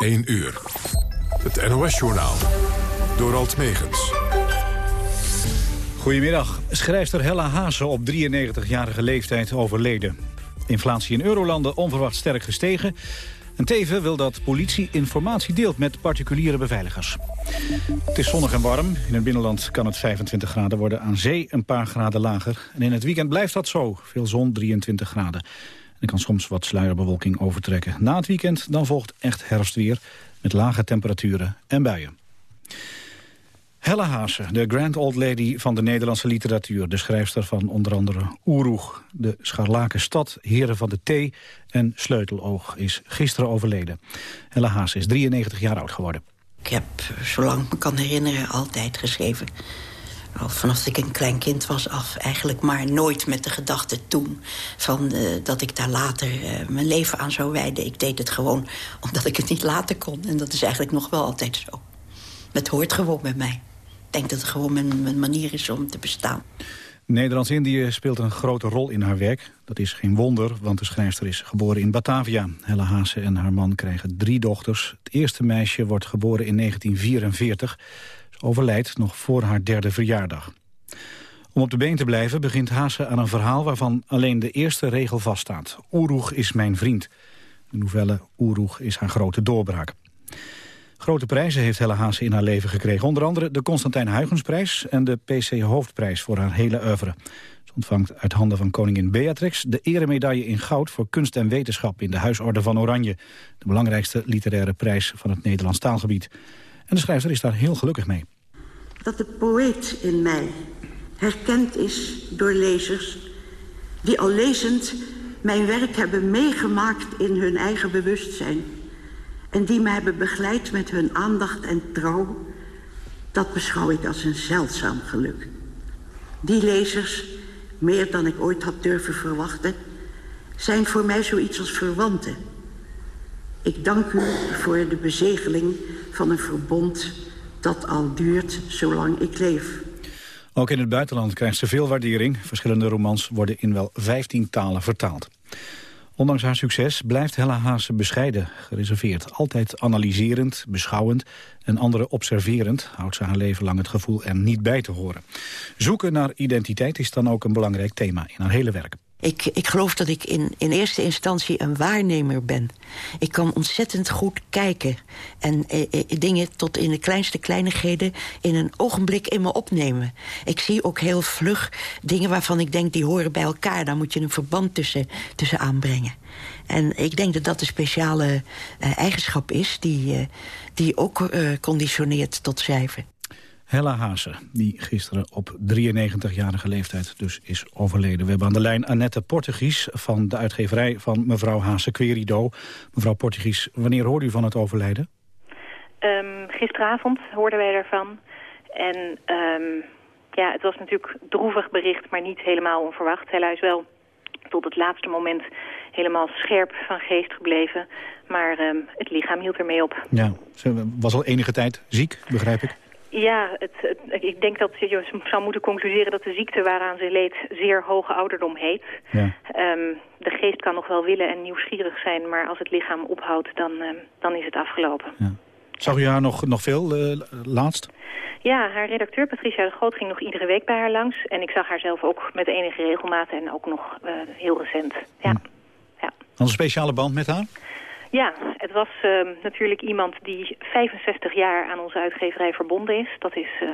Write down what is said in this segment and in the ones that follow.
1 uur. Het NOS-journaal. Door Alt Megens. Goedemiddag. Schrijfster Hella Haase op 93-jarige leeftijd overleden. Inflatie in eurolanden onverwacht sterk gestegen. En Teven wil dat politie informatie deelt met particuliere beveiligers. Het is zonnig en warm. In het binnenland kan het 25 graden worden. Aan zee een paar graden lager. En in het weekend blijft dat zo. Veel zon, 23 graden. Er kan soms wat sluierbewolking overtrekken. Na het weekend dan volgt echt herfstweer met lage temperaturen en buien. Helle Haase, de grand old lady van de Nederlandse literatuur. De schrijfster van onder andere Oeroeg, de Scharlakenstad, Heren van de Thee en Sleuteloog is gisteren overleden. Helle Haase is 93 jaar oud geworden. Ik heb, zolang ik me kan herinneren, altijd geschreven. Al vanaf ik een klein kind was af, eigenlijk maar nooit met de gedachte toen... Van, uh, dat ik daar later uh, mijn leven aan zou wijden. Ik deed het gewoon omdat ik het niet laten kon. En dat is eigenlijk nog wel altijd zo. Het hoort gewoon bij mij. Ik denk dat het gewoon mijn, mijn manier is om te bestaan. Nederlands-Indië speelt een grote rol in haar werk. Dat is geen wonder, want de schrijfster is geboren in Batavia. Helle Haase en haar man krijgen drie dochters. Het eerste meisje wordt geboren in 1944 overlijdt nog voor haar derde verjaardag. Om op de been te blijven begint Haase aan een verhaal... waarvan alleen de eerste regel vaststaat. Oeroeg is mijn vriend. De novelle Oeroeg is haar grote doorbraak. Grote prijzen heeft Helle Haase in haar leven gekregen. Onder andere de Constantijn Huygensprijs en de PC Hoofdprijs voor haar hele oeuvre. Ze ontvangt uit handen van koningin Beatrix de eremedaille in goud voor kunst en wetenschap in de Huisorde van Oranje. De belangrijkste literaire prijs van het Nederlands taalgebied. En de schrijver is daar heel gelukkig mee. Dat de poëet in mij herkend is door lezers... die al lezend mijn werk hebben meegemaakt in hun eigen bewustzijn... en die me hebben begeleid met hun aandacht en trouw... dat beschouw ik als een zeldzaam geluk. Die lezers, meer dan ik ooit had durven verwachten... zijn voor mij zoiets als verwanten... Ik dank u voor de bezegeling van een verbond dat al duurt zolang ik leef. Ook in het buitenland krijgt ze veel waardering. Verschillende romans worden in wel 15 talen vertaald. Ondanks haar succes blijft Hella Haase bescheiden, gereserveerd. Altijd analyserend, beschouwend en anderen observerend... houdt ze haar leven lang het gevoel er niet bij te horen. Zoeken naar identiteit is dan ook een belangrijk thema in haar hele werk. Ik, ik geloof dat ik in, in eerste instantie een waarnemer ben. Ik kan ontzettend goed kijken. En eh, eh, dingen tot in de kleinste kleinigheden in een ogenblik in me opnemen. Ik zie ook heel vlug dingen waarvan ik denk die horen bij elkaar. Daar moet je een verband tussen, tussen aanbrengen. En ik denk dat dat een speciale uh, eigenschap is die, uh, die ook uh, conditioneert tot schrijven. Hella Haase, die gisteren op 93-jarige leeftijd dus is overleden. We hebben aan de lijn Annette Portugies van de uitgeverij van mevrouw Haase Querido. Mevrouw Portugies, wanneer hoorde u van het overlijden? Um, gisteravond hoorden wij ervan. En um, ja, het was natuurlijk droevig bericht, maar niet helemaal onverwacht. Hella is wel tot het laatste moment helemaal scherp van geest gebleven. Maar um, het lichaam hield ermee op. Ja, ze was al enige tijd ziek, begrijp ik. Ja, het, het, ik denk dat je zou moeten concluderen dat de ziekte waaraan ze leed zeer hoge ouderdom heet. Ja. Um, de geest kan nog wel willen en nieuwsgierig zijn, maar als het lichaam ophoudt, dan, um, dan is het afgelopen. Ja. Zag u haar nog, nog veel uh, laatst? Ja, haar redacteur Patricia de Groot ging nog iedere week bij haar langs. En ik zag haar zelf ook met enige regelmaat en ook nog uh, heel recent. Ja. Hm. ja. Had een speciale band met haar? Ja, het was uh, natuurlijk iemand die 65 jaar aan onze uitgeverij verbonden is. Dat is uh,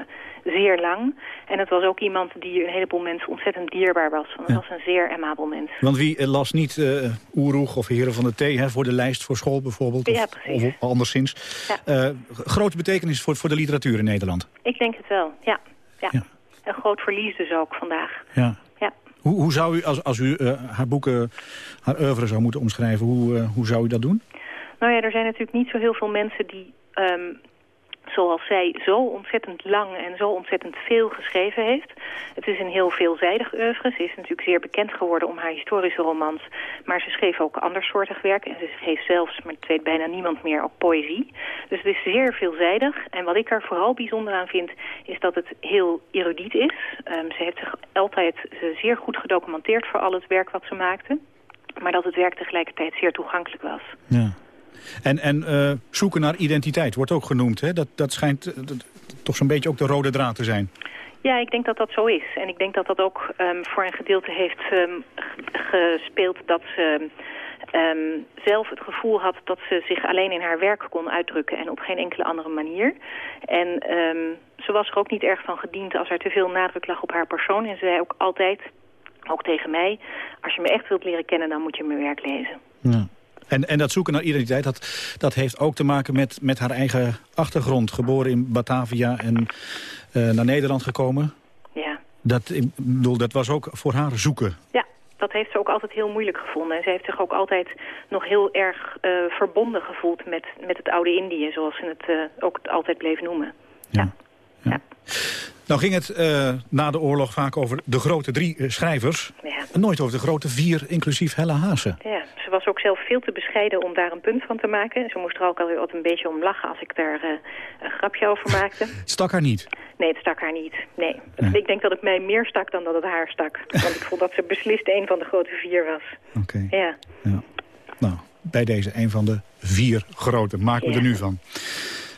zeer lang. En het was ook iemand die een heleboel mensen ontzettend dierbaar was. Want het ja. was een zeer amabel mens. Want wie las niet uh, Oeroeg of Heren van de Thee hè, voor de lijst voor school bijvoorbeeld? Ja, of, of anderszins. Ja. grote betekenis voor, voor de literatuur in Nederland? Ik denk het wel, ja. ja. ja. Een groot verlies dus ook vandaag. Ja. Hoe, hoe zou u, als, als u uh, haar boeken, haar oeuvre zou moeten omschrijven, hoe, uh, hoe zou u dat doen? Nou ja, er zijn natuurlijk niet zo heel veel mensen die, um, zoals zij, zo ontzettend lang en zo ontzettend veel geschreven heeft. Het is een heel veelzijdig oeuvre. Ze is natuurlijk zeer bekend geworden om haar historische romans. Maar ze schreef ook andersoortig werk. En ze schreef zelfs, maar het weet bijna niemand meer, ook poëzie. Dus het is zeer veelzijdig. En wat ik er vooral bijzonder aan vind, is dat het heel erudiet is. Um, ze heeft zich altijd zeer goed gedocumenteerd voor al het werk wat ze maakte. Maar dat het werk tegelijkertijd zeer toegankelijk was. Ja. En, en uh, zoeken naar identiteit wordt ook genoemd. Hè? Dat, dat schijnt toch zo'n beetje ook de rode draad te zijn. Ja, ik denk dat dat zo is. En ik denk dat dat ook um, voor een gedeelte heeft um, gespeeld dat ze um, zelf het gevoel had dat ze zich alleen in haar werk kon uitdrukken en op geen enkele andere manier. En um, ze was er ook niet erg van gediend als er te veel nadruk lag op haar persoon. En ze zei ook altijd, ook tegen mij, als je me echt wilt leren kennen, dan moet je mijn werk lezen. Ja. En, en dat zoeken naar identiteit, dat, dat heeft ook te maken met, met haar eigen achtergrond. Geboren in Batavia en uh, naar Nederland gekomen. Ja. Dat, ik bedoel, dat was ook voor haar zoeken. Ja, dat heeft ze ook altijd heel moeilijk gevonden. En ze heeft zich ook altijd nog heel erg uh, verbonden gevoeld met, met het oude Indië, zoals ze het uh, ook altijd bleef noemen. Ja. ja. ja. Nou ging het uh, na de oorlog vaak over de grote drie schrijvers. Ja. En nooit over de grote vier, inclusief Hella Haase. Ja, ze was ook zelf veel te bescheiden om daar een punt van te maken. Ze moest er ook altijd een beetje om lachen als ik daar uh, een grapje over maakte. Het stak haar niet? Nee, het stak haar niet. Nee. nee. Ik denk dat het mij meer stak dan dat het haar stak. Want ik vond dat ze beslist een van de grote vier was. Oké. Okay. Ja. ja. Nou, bij deze een van de vier grote. Maken we ja. er nu van.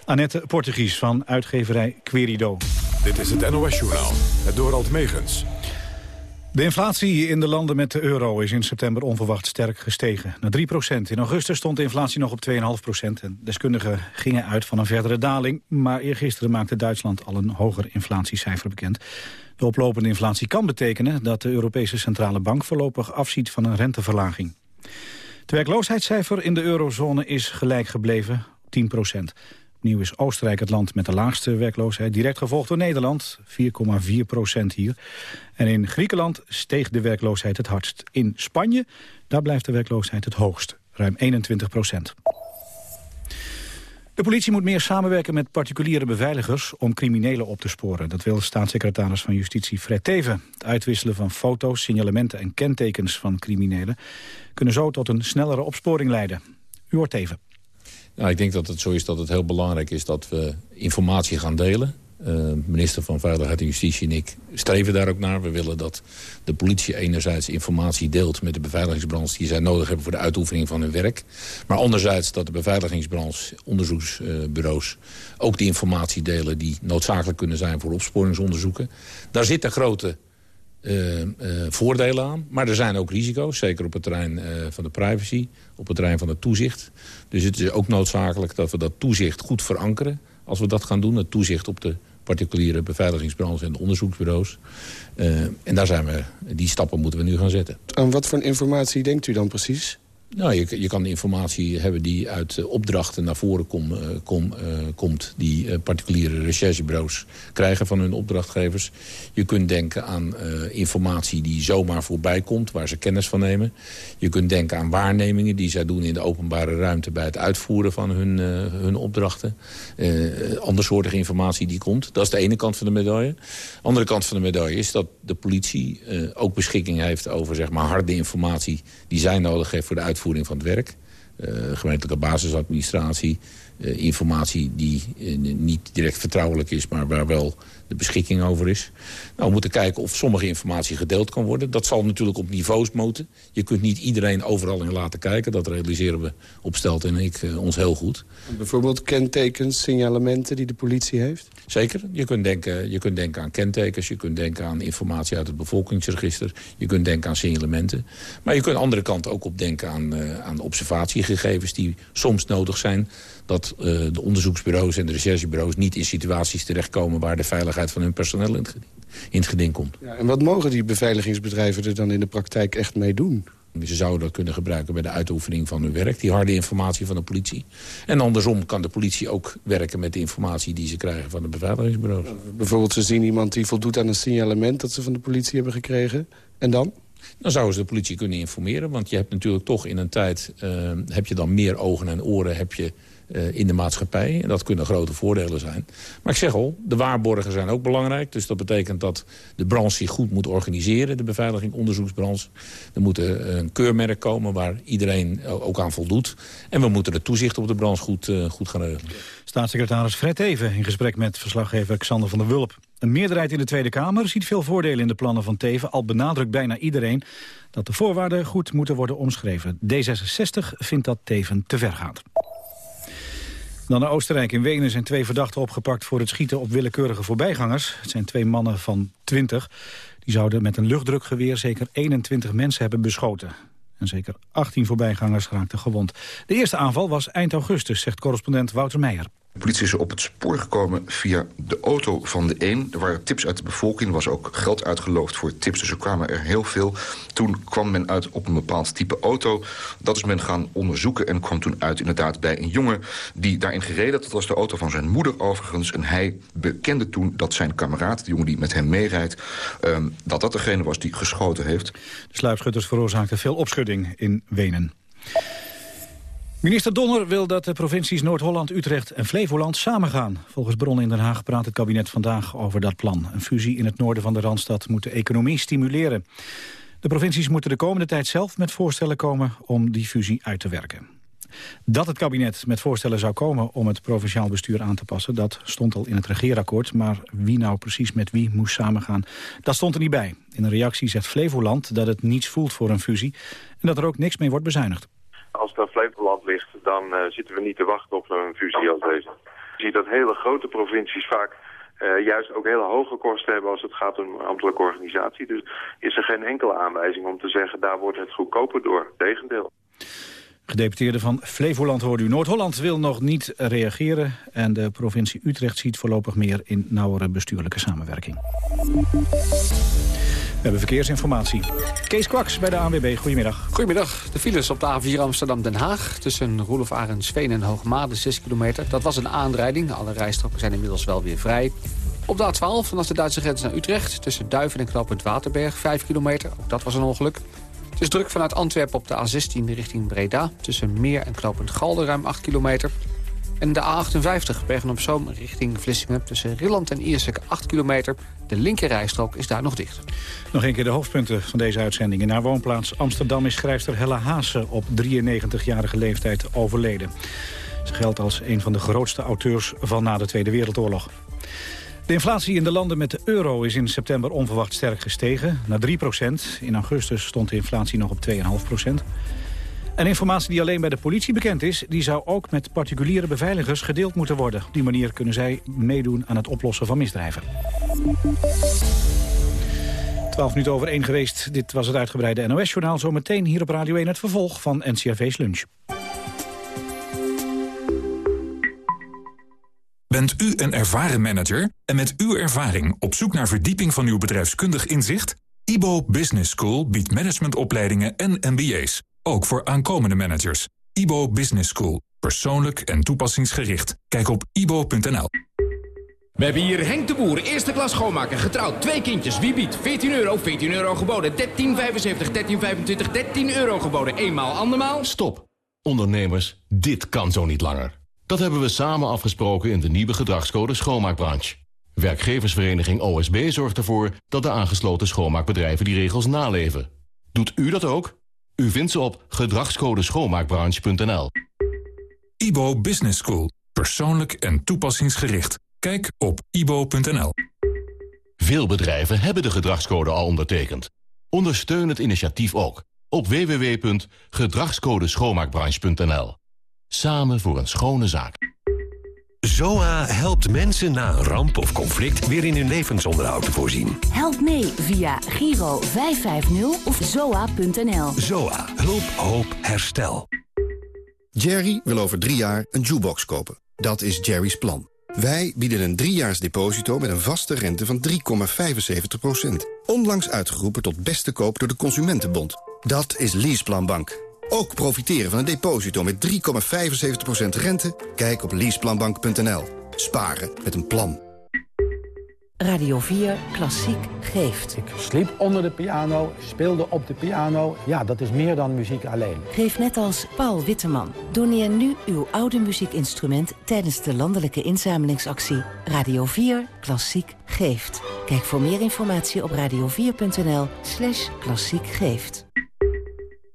Annette Portugies van uitgeverij Querido. Dit is het NOS-journaal, het Dorald Megens. De inflatie in de landen met de euro is in september onverwacht sterk gestegen. Naar 3% In augustus stond de inflatie nog op 2,5% En deskundigen gingen uit van een verdere daling. Maar eergisteren maakte Duitsland al een hoger inflatiecijfer bekend. De oplopende inflatie kan betekenen dat de Europese Centrale Bank voorlopig afziet van een renteverlaging. Het werkloosheidscijfer in de eurozone is gelijk gebleven, 10 Opnieuw is Oostenrijk het land met de laagste werkloosheid. Direct gevolgd door Nederland, 4,4 procent hier. En in Griekenland steeg de werkloosheid het hardst. In Spanje, daar blijft de werkloosheid het hoogst, ruim 21 procent. De politie moet meer samenwerken met particuliere beveiligers om criminelen op te sporen. Dat wil staatssecretaris van Justitie Fred Teven. Het uitwisselen van foto's, signalementen en kentekens van criminelen... kunnen zo tot een snellere opsporing leiden. U hoort Teven. Nou, ik denk dat het zo is dat het heel belangrijk is dat we informatie gaan delen. Uh, minister van Veiligheid en Justitie en ik streven daar ook naar. We willen dat de politie enerzijds informatie deelt met de beveiligingsbranche... die zij nodig hebben voor de uitoefening van hun werk. Maar anderzijds dat de beveiligingsbranche, onderzoeksbureaus... ook die informatie delen die noodzakelijk kunnen zijn voor opsporingsonderzoeken. Daar zitten grote uh, voordelen aan. Maar er zijn ook risico's, zeker op het terrein uh, van de privacy, op het terrein van het toezicht. Dus het is ook noodzakelijk dat we dat toezicht goed verankeren. Als we dat gaan doen, het toezicht op de particuliere beveiligingsbranche en de onderzoeksbureaus. en daar zijn we, die stappen moeten we nu gaan zetten. En wat voor informatie denkt u dan precies? Nou, je, je kan informatie hebben die uit opdrachten naar voren kom, uh, komt... die particuliere recherchebureaus krijgen van hun opdrachtgevers. Je kunt denken aan informatie die zomaar voorbij komt... waar ze kennis van nemen. Je kunt denken aan waarnemingen die zij doen in de openbare ruimte... bij het uitvoeren van hun, hun opdrachten. andersoortige informatie die komt. Dat is de ene kant van de medaille. De andere kant van de medaille is dat de politie ook beschikking heeft... over zeg maar, harde informatie die zij nodig heeft voor de uitvoering uitvoering van het werk. Uh, gemeentelijke basisadministratie, uh, informatie die uh, niet direct vertrouwelijk is... maar waar wel de beschikking over is. Nou, we moeten kijken of sommige informatie gedeeld kan worden. Dat zal natuurlijk op niveaus moeten. Je kunt niet iedereen overal in laten kijken. Dat realiseren we op Stelt en ik ons heel goed. Bijvoorbeeld kentekens, signalementen die de politie heeft? Zeker. Je kunt, denken, je kunt denken aan kentekens, je kunt denken aan informatie uit het bevolkingsregister. Je kunt denken aan signalementen. Maar je kunt aan de andere kant ook op denken aan, uh, aan observatiegegevens... die soms nodig zijn dat uh, de onderzoeksbureaus en de recherchebureaus... niet in situaties terechtkomen waar de veiligheid van hun personeel in het geding, in het geding komt. Ja, en wat mogen die beveiligingsbedrijven er dan in de praktijk echt mee doen? Ze zouden dat kunnen gebruiken bij de uitoefening van hun werk. Die harde informatie van de politie. En andersom kan de politie ook werken met de informatie die ze krijgen van de beveiligingsbureaus. Bijvoorbeeld ze zien iemand die voldoet aan een signalement dat ze van de politie hebben gekregen. En dan? Dan zouden ze de politie kunnen informeren. Want je hebt natuurlijk toch in een tijd... Uh, heb je dan meer ogen en oren heb je in de maatschappij. En dat kunnen grote voordelen zijn. Maar ik zeg al, de waarborgen zijn ook belangrijk. Dus dat betekent dat de branche zich goed moet organiseren. De beveiliging, onderzoeksbranche. Er moet een keurmerk komen waar iedereen ook aan voldoet. En we moeten de toezicht op de branche goed, goed gaan regelen. Staatssecretaris Fred Even in gesprek met verslaggever Xander van der Wulp. Een meerderheid in de Tweede Kamer ziet veel voordelen in de plannen van Teven. Al benadrukt bijna iedereen dat de voorwaarden goed moeten worden omschreven. D66 vindt dat Teven te ver gaat. Dan naar Oostenrijk. In Wenen zijn twee verdachten opgepakt voor het schieten op willekeurige voorbijgangers. Het zijn twee mannen van 20. Die zouden met een luchtdrukgeweer zeker 21 mensen hebben beschoten. En zeker 18 voorbijgangers raakten gewond. De eerste aanval was eind augustus, zegt correspondent Wouter Meijer. De politie is op het spoor gekomen via de auto van de een. Er waren tips uit de bevolking, er was ook geld uitgeloofd voor tips. Dus er kwamen er heel veel. Toen kwam men uit op een bepaald type auto. Dat is men gaan onderzoeken en kwam toen uit inderdaad bij een jongen... die daarin gereden had. Dat was de auto van zijn moeder overigens. En hij bekende toen dat zijn kameraad, de jongen die met hem meerijdt... Um, dat dat degene was die geschoten heeft. De sluipschutters veroorzaakten veel opschudding in Wenen. Minister Donner wil dat de provincies Noord-Holland, Utrecht en Flevoland samengaan. Volgens bronnen in Den Haag praat het kabinet vandaag over dat plan. Een fusie in het noorden van de Randstad moet de economie stimuleren. De provincies moeten de komende tijd zelf met voorstellen komen om die fusie uit te werken. Dat het kabinet met voorstellen zou komen om het provinciaal bestuur aan te passen... dat stond al in het regeerakkoord, maar wie nou precies met wie moest samengaan... dat stond er niet bij. In een reactie zegt Flevoland dat het niets voelt voor een fusie... en dat er ook niks mee wordt bezuinigd. Als aan Flevoland ligt, dan uh, zitten we niet te wachten op een fusie als deze. Je ziet dat hele grote provincies vaak uh, juist ook hele hoge kosten hebben als het gaat om ambtelijke organisatie. Dus is er geen enkele aanwijzing om te zeggen, daar wordt het goedkoper door. Tegendeel. Gedeputeerde van Flevoland hoort u. Noord-Holland wil nog niet reageren... en de provincie Utrecht ziet voorlopig meer in nauwere bestuurlijke samenwerking. We hebben verkeersinformatie. Kees Kwaks bij de ANWB, goedemiddag. Goedemiddag. De files op de A4 Amsterdam-Den Haag... tussen Roelof Arendsveen en Hoogmade, 6 kilometer. Dat was een aanrijding. Alle rijstroken zijn inmiddels wel weer vrij. Op de A12 vanaf de Duitse grens naar Utrecht... tussen Duiven en knooppunt Waterberg, 5 kilometer. Ook dat was een ongeluk. Het is druk vanuit Antwerpen op de A16 richting Breda... tussen Meer en knooppunt Galder, ruim 8 kilometer... En de A58 Bergen-op-Zoom richting Vlissingen... tussen Rilland en Iersek 8 kilometer. De linkerrijstrook is daar nog dicht. Nog een keer de hoofdpunten van deze uitzending. In haar woonplaats Amsterdam is schrijfster Hella Haase... op 93-jarige leeftijd overleden. Ze geldt als een van de grootste auteurs van na de Tweede Wereldoorlog. De inflatie in de landen met de euro is in september onverwacht sterk gestegen, naar 3% In augustus stond de inflatie nog op 2,5 en informatie die alleen bij de politie bekend is... die zou ook met particuliere beveiligers gedeeld moeten worden. Op die manier kunnen zij meedoen aan het oplossen van misdrijven. 12 minuten over 1 geweest. Dit was het uitgebreide NOS-journaal. Zometeen hier op Radio 1 het vervolg van NCRV's Lunch. Bent u een ervaren manager en met uw ervaring op zoek naar verdieping van uw bedrijfskundig inzicht? IBO Business School biedt managementopleidingen en MBA's. Ook voor aankomende managers. IBO Business School. Persoonlijk en toepassingsgericht. Kijk op ibo.nl. We hebben hier Henk de Boer, eerste klas schoonmaker, getrouwd, twee kindjes. Wie biedt? 14 euro, 14 euro geboden, 13,75, 13,25, 13 euro geboden. Eenmaal, andermaal? Stop. Ondernemers, dit kan zo niet langer. Dat hebben we samen afgesproken in de nieuwe gedragscode schoonmaakbranche. Werkgeversvereniging OSB zorgt ervoor dat de aangesloten schoonmaakbedrijven die regels naleven. Doet u dat ook? U vindt ze op gedragscodeschoonmaakbranche.nl. IBO Business School. Persoonlijk en toepassingsgericht. Kijk op ibo.nl. Veel bedrijven hebben de gedragscode al ondertekend. Ondersteun het initiatief ook op www.gedragscodeschoonmaakbranche.nl. Samen voor een schone zaak. ZOA helpt mensen na een ramp of conflict weer in hun levensonderhoud te voorzien. Help mee via Giro 550 of zoa.nl. ZOA. Hulp, hoop, herstel. Jerry wil over drie jaar een jukebox kopen. Dat is Jerry's plan. Wij bieden een driejaars deposito met een vaste rente van 3,75%. Onlangs uitgeroepen tot beste koop door de Consumentenbond. Dat is Leaseplan Bank. Ook profiteren van een deposito met 3,75% rente? Kijk op leaseplanbank.nl. Sparen met een plan. Radio 4 Klassiek geeft. Ik sliep onder de piano, speelde op de piano. Ja, dat is meer dan muziek alleen. Geef net als Paul Witteman. Doneer nu uw oude muziekinstrument tijdens de landelijke inzamelingsactie. Radio 4 Klassiek geeft. Kijk voor meer informatie op radio4.nl slash klassiek geeft.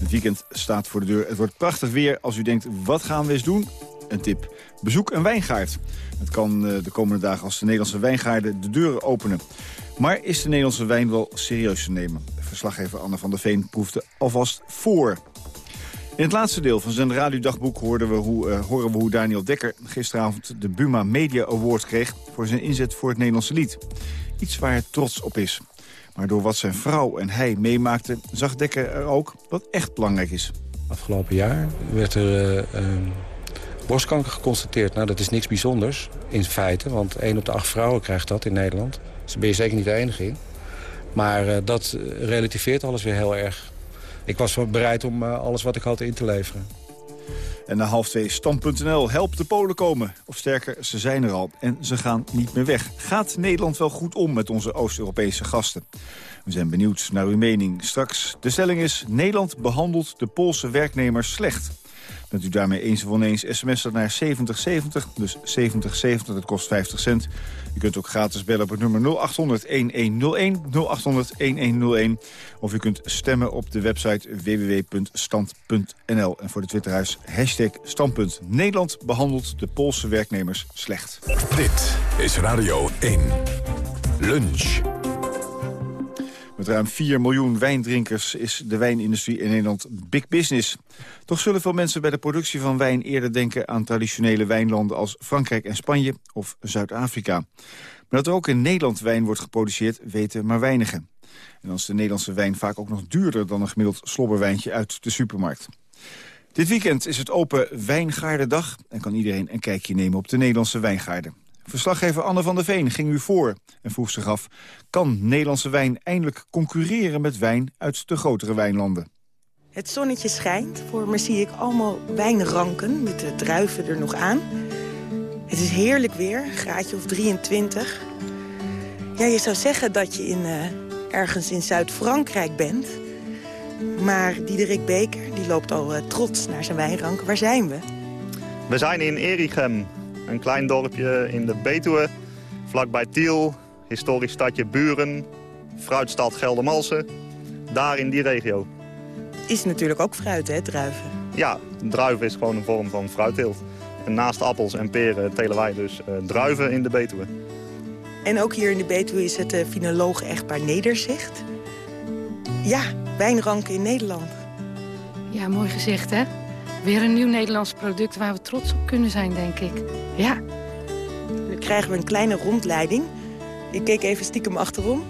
Het weekend staat voor de deur. Het wordt prachtig weer als u denkt, wat gaan we eens doen? Een tip. Bezoek een wijngaard. Het kan eh, de komende dagen als de Nederlandse wijngaarden de deuren openen. Maar is de Nederlandse wijn wel serieus te nemen? Verslaggever Anne van der Veen proefde alvast voor. In het laatste deel van zijn radiodagboek hoorden we hoe, uh, horen we hoe Daniel Dekker gisteravond de Buma Media Award kreeg voor zijn inzet voor het Nederlandse lied. Iets waar hij trots op is. Maar door wat zijn vrouw en hij meemaakten zag Dekker er ook wat echt belangrijk is. Afgelopen jaar werd er uh, borstkanker geconstateerd. Nou, dat is niks bijzonders in feite, want 1 op de 8 vrouwen krijgt dat in Nederland. Dus daar ben je zeker niet de enige in. Maar uh, dat relativeert alles weer heel erg. Ik was bereid om uh, alles wat ik had in te leveren. En na half twee stand.nl. Help de Polen komen. Of sterker, ze zijn er al en ze gaan niet meer weg. Gaat Nederland wel goed om met onze Oost-Europese gasten? We zijn benieuwd naar uw mening. Straks, de stelling is... Nederland behandelt de Poolse werknemers slecht. Bent u daarmee eens of oneens, sms dat naar 7070, dus 7070, dat kost 50 cent. U kunt ook gratis bellen op het nummer 0800-1101, 0800-1101. Of u kunt stemmen op de website www.stand.nl. En voor de Twitterhuis hashtag standpunt. Nederland behandelt de Poolse werknemers slecht. Dit is Radio 1. Lunch. Met ruim 4 miljoen wijndrinkers is de wijnindustrie in Nederland big business. Toch zullen veel mensen bij de productie van wijn eerder denken aan traditionele wijnlanden als Frankrijk en Spanje of Zuid-Afrika. Maar dat er ook in Nederland wijn wordt geproduceerd, weten maar weinigen. En dan is de Nederlandse wijn vaak ook nog duurder dan een gemiddeld slobberwijntje uit de supermarkt. Dit weekend is het open Wijngaardendag en kan iedereen een kijkje nemen op de Nederlandse wijngaarden. Verslaggever Anne van der Veen ging u voor en vroeg zich af... kan Nederlandse wijn eindelijk concurreren met wijn uit de grotere wijnlanden? Het zonnetje schijnt. Voor me zie ik allemaal wijnranken met de druiven er nog aan. Het is heerlijk weer, een graadje of 23. Ja, je zou zeggen dat je in, uh, ergens in Zuid-Frankrijk bent. Maar Diederik Beker die loopt al uh, trots naar zijn wijnranken. Waar zijn we? We zijn in Erichem, een klein dorpje in de Betuwe, vlakbij Tiel, historisch stadje Buren, fruitstad Geldermalsen. Daar in die regio. Is natuurlijk ook fruit, hè, druiven? Ja, druiven is gewoon een vorm van fruitteelt. En naast appels en peren telen wij dus uh, druiven in de Betuwe. En ook hier in de Betuwe is het uh, finoloog echtpaar Nederzicht. Ja, wijnranken in Nederland. Ja, mooi gezegd, hè? Weer een nieuw Nederlands product waar we trots op kunnen zijn, denk ik. Ja. Dan krijgen we een kleine rondleiding. Ik keek even stiekem achterom.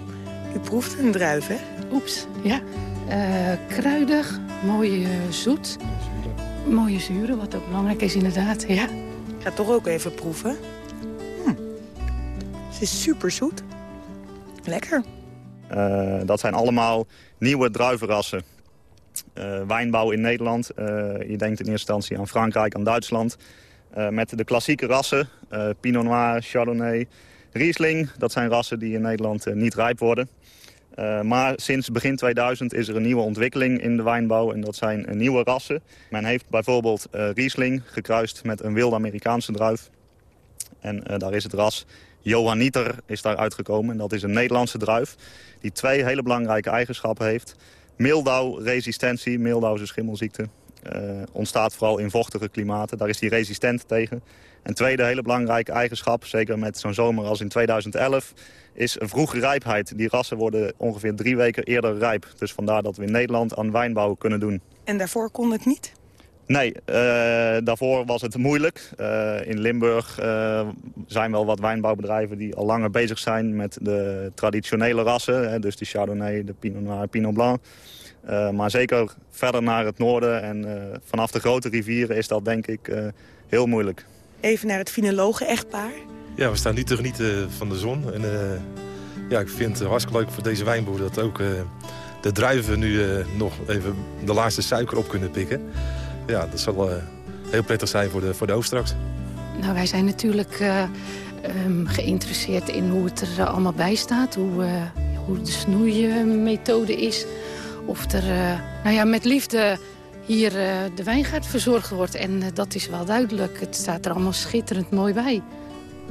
U proeft een druif, hè? Oeps, ja. Uh, kruidig, mooi uh, zoet. Mooie zuren, wat ook belangrijk is inderdaad, ja. Ik ga toch ook even proeven. Hm. Het is super zoet. Lekker. Uh, dat zijn allemaal nieuwe druivenrassen. Uh, wijnbouw in Nederland. Uh, je denkt in eerste instantie aan Frankrijk, aan Duitsland. Uh, met de klassieke rassen, Pinot Noir, Chardonnay, Riesling. Dat zijn rassen die in Nederland niet rijp worden. maar sinds begin 2000 is er een nieuwe ontwikkeling in de wijnbouw. En dat zijn nieuwe rassen. Men heeft bijvoorbeeld Riesling gekruist met een wilde Amerikaanse druif. En daar is het ras Johanniter is daar uitgekomen. En dat is een Nederlandse druif die twee hele belangrijke eigenschappen heeft... Meeldauwresistentie, meeldauw is een schimmelziekte, uh, ontstaat vooral in vochtige klimaten. Daar is die resistent tegen. En tweede hele belangrijke eigenschap, zeker met zo'n zomer als in 2011, is een vroege rijpheid. Die rassen worden ongeveer drie weken eerder rijp. Dus vandaar dat we in Nederland aan wijnbouw kunnen doen. En daarvoor kon het niet? Nee, uh, daarvoor was het moeilijk. Uh, in Limburg uh, zijn wel wat wijnbouwbedrijven die al langer bezig zijn met de traditionele rassen. Hè, dus de Chardonnay, de Pinot Noir, Pinot Blanc. maar zeker verder naar het noorden en vanaf de grote rivieren is dat denk ik heel moeilijk. Even naar het finologen-echtpaar. Ja, we staan nu te genieten van de zon. En ja, ik vind het hartstikke leuk voor deze wijnboer dat ook de druiven nu nog even de laatste suiker op kunnen pikken ja, dat zal uh, heel prettig zijn voor de, voor de straks. Nou, wij zijn natuurlijk uh, um, geïnteresseerd in hoe het er allemaal bij staat. Hoe, uh, hoe de snoeimethode is. Of er nou ja, met liefde hier de wijngaard verzorgd wordt. En dat is wel duidelijk. Het staat er allemaal schitterend mooi bij.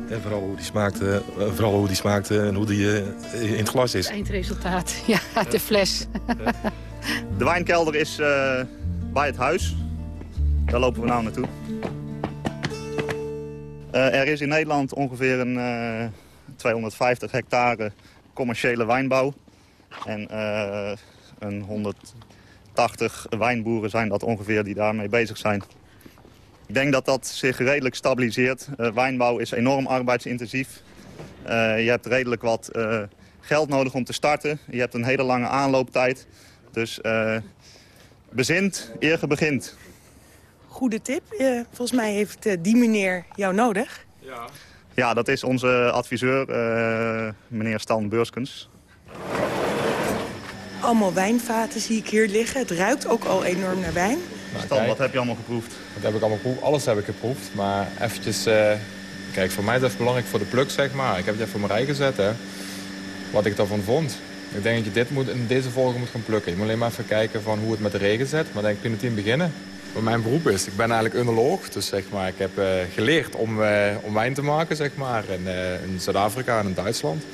En vooral hoe die smaakt, eh, vooral hoe die smaakt en hoe die in het glas is. Het eindresultaat, ja, de fles. De wijnkelder is bij het huis. Daar lopen we nou naartoe. er is in Nederland ongeveer een 250 hectare commerciële wijnbouw. En een 180 wijnboeren zijn dat ongeveer die daarmee bezig zijn. Ik denk dat dat zich redelijk stabiliseert. Wijnbouw is enorm arbeidsintensief. Je hebt redelijk wat geld nodig om te starten. Je hebt een hele lange aanlooptijd. Dus bezint, eer begint. Goede tip. volgens mij heeft die meneer jou nodig. Ja, ja dat is onze adviseur, meneer Stan Beurskens. Allemaal wijnvaten zie ik hier liggen. Het ruikt ook al enorm naar wijn. Nou, Stan, wat heb je allemaal geproefd? Wat heb ik allemaal geproefd? Alles heb ik geproefd. Maar eventjes... Uh, kijk, voor mij is het belangrijk voor de pluk, zeg maar. Ik heb het even voor mijn rij gezet, hè. Wat ik daarvan vond. Ik denk dat je dit moet, in deze volgende moet gaan plukken. Je moet alleen maar even kijken van hoe het met de regen zit. Maar denk, kun je het in beginnen. Wat mijn beroep is, ik ben eigenlijk undoloog. Dus zeg maar, ik heb uh, geleerd om, uh, om wijn te maken, zeg maar. In, in Zuid-Afrika en in Duitsland.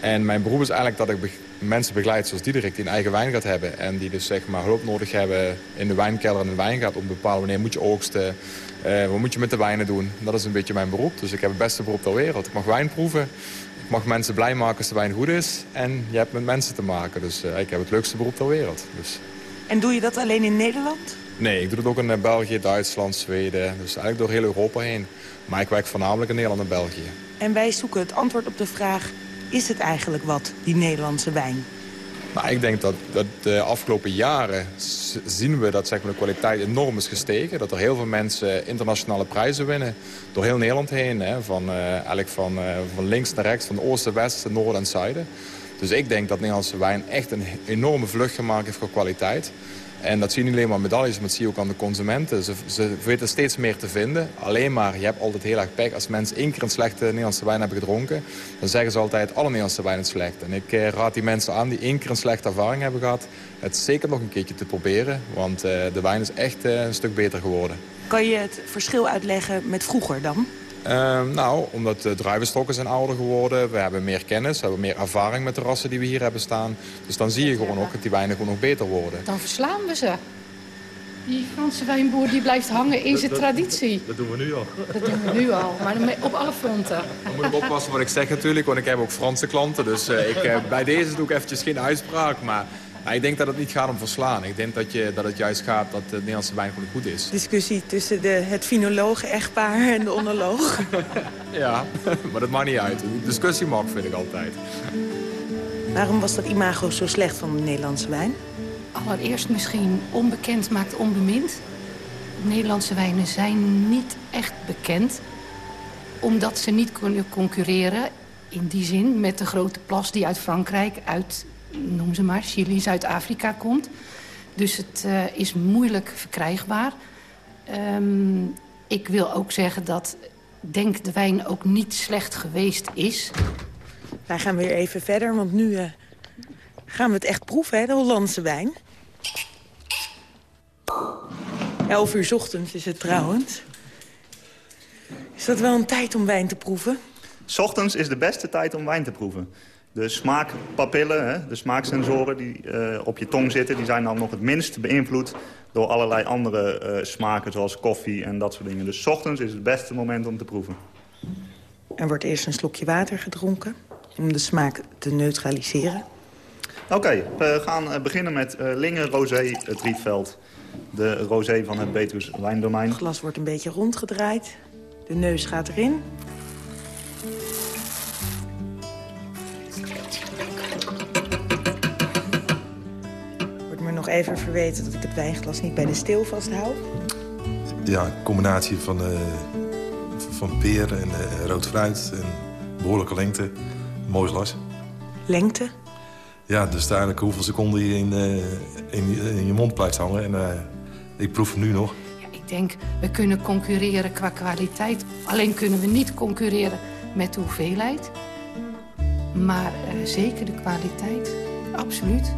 En mijn beroep is eigenlijk dat ik mensen begeleid zoals Diederik... die een eigen wijngaard hebben en die dus zeg maar hulp nodig hebben... in de wijnkelder en de wijngaard om te bepalen wanneer moet je oogsten... Wat moet je met de wijnen doen? Dat is een beetje mijn beroep. Dus ik heb het beste beroep ter wereld. Ik mag wijn proeven. Ik mag mensen blij maken als de wijn goed is. En je hebt met mensen te maken. Dus ik heb het leukste beroep ter wereld. Dus. En doe je dat alleen in Nederland? Nee, ik doe het ook in eh, België, Duitsland, Zweden. Dus eigenlijk door heel Europa heen. Maar ik werk voornamelijk in Nederland en België. En wij zoeken het antwoord op de vraag is het eigenlijk wat, die Nederlandse wijn? Nou, ik denk dat, dat de afgelopen jaren zien we dat zeg maar, de kwaliteit enorm is gestegen. Dat er heel veel mensen internationale prijzen winnen. Door heel Nederland heen. Hè, van, uh, eigenlijk van, uh, van links naar rechts, van oosten, westen, noorden en zuiden. Dus ik denk dat Nederlandse wijn echt een enorme vlucht gemaakt heeft qua kwaliteit. En dat zie je niet alleen maar medailles, maar dat zie je ook aan de consumenten. Ze, ze weten steeds meer te vinden. Alleen maar, je hebt altijd heel erg pech. Als mensen één keer een slechte Nederlandse wijn hebben gedronken... dan zeggen ze altijd, alle Nederlandse wijn is slecht. En ik eh, raad die mensen aan die één keer een slechte ervaring hebben gehad... het zeker nog een keertje te proberen. Want eh, de wijn is echt eh, een stuk beter geworden. Kan je het verschil uitleggen met vroeger dan? Uh, nou, omdat de druivenstokken zijn ouder geworden. We hebben meer kennis, we hebben meer ervaring met de rassen die we hier hebben staan. Dus dan zie je gewoon ook dat die wijnen gewoon nog beter worden. Dan verslaan we ze. Die Franse wijnboer die blijft hangen in zijn traditie. Dat doen we nu al. Dat doen we nu al, maar op alle fronten. Dan moet ik oppassen wat ik zeg natuurlijk, want ik heb ook Franse klanten. Dus uh, ik, uh, bij deze doe ik eventjes geen uitspraak. Maar maar ik denk dat het niet gaat om verslaan. Ik denk dat, je, dat het juist gaat dat de Nederlandse wijn gewoon goed is. Discussie tussen de, het finoloog-echtpaar en de onoloog. ja, maar dat maakt niet uit. De discussie mag, vind ik altijd. Waarom was dat imago zo slecht van de Nederlandse wijn? Allereerst misschien onbekend maakt onbemind. Nederlandse wijnen zijn niet echt bekend. Omdat ze niet kunnen concurreren in die zin met de grote plas die uit Frankrijk, uit noem ze maar, Chili, Zuid-Afrika komt. Dus het uh, is moeilijk verkrijgbaar. Um, ik wil ook zeggen dat denk de wijn ook niet slecht geweest is. Wij gaan weer even verder, want nu uh, gaan we het echt proeven, hè, de Hollandse wijn. 11 uur ochtends is het trouwens. Is dat wel een tijd om wijn te proeven? Ochtends is de beste tijd om wijn te proeven. De smaakpapillen, hè, de smaaksensoren die uh, op je tong zitten... die zijn dan nog het minst beïnvloed door allerlei andere uh, smaken... zoals koffie en dat soort dingen. Dus ochtends is het beste moment om te proeven. Er wordt eerst een slokje water gedronken om de smaak te neutraliseren. Oké, okay, we gaan eh, beginnen met uh, Linge Rosé, het Rietveld. De rosé van het Betuws wijndomein. Het glas wordt een beetje rondgedraaid. De neus gaat erin. Nog even verweten dat ik het wijnglas niet bij de steel vasthoud. Ja, een combinatie van, uh, van peer en uh, rood fruit en behoorlijke lengte. Mooi glas. Lengte? Ja, dus uiteindelijk hoeveel seconden je in, uh, in, in, je mond blijft hangen. En ik proef hem nu nog. Ja, ik denk, we kunnen concurreren qua kwaliteit. Alleen kunnen we niet concurreren met de hoeveelheid. Maar zeker de kwaliteit, absoluut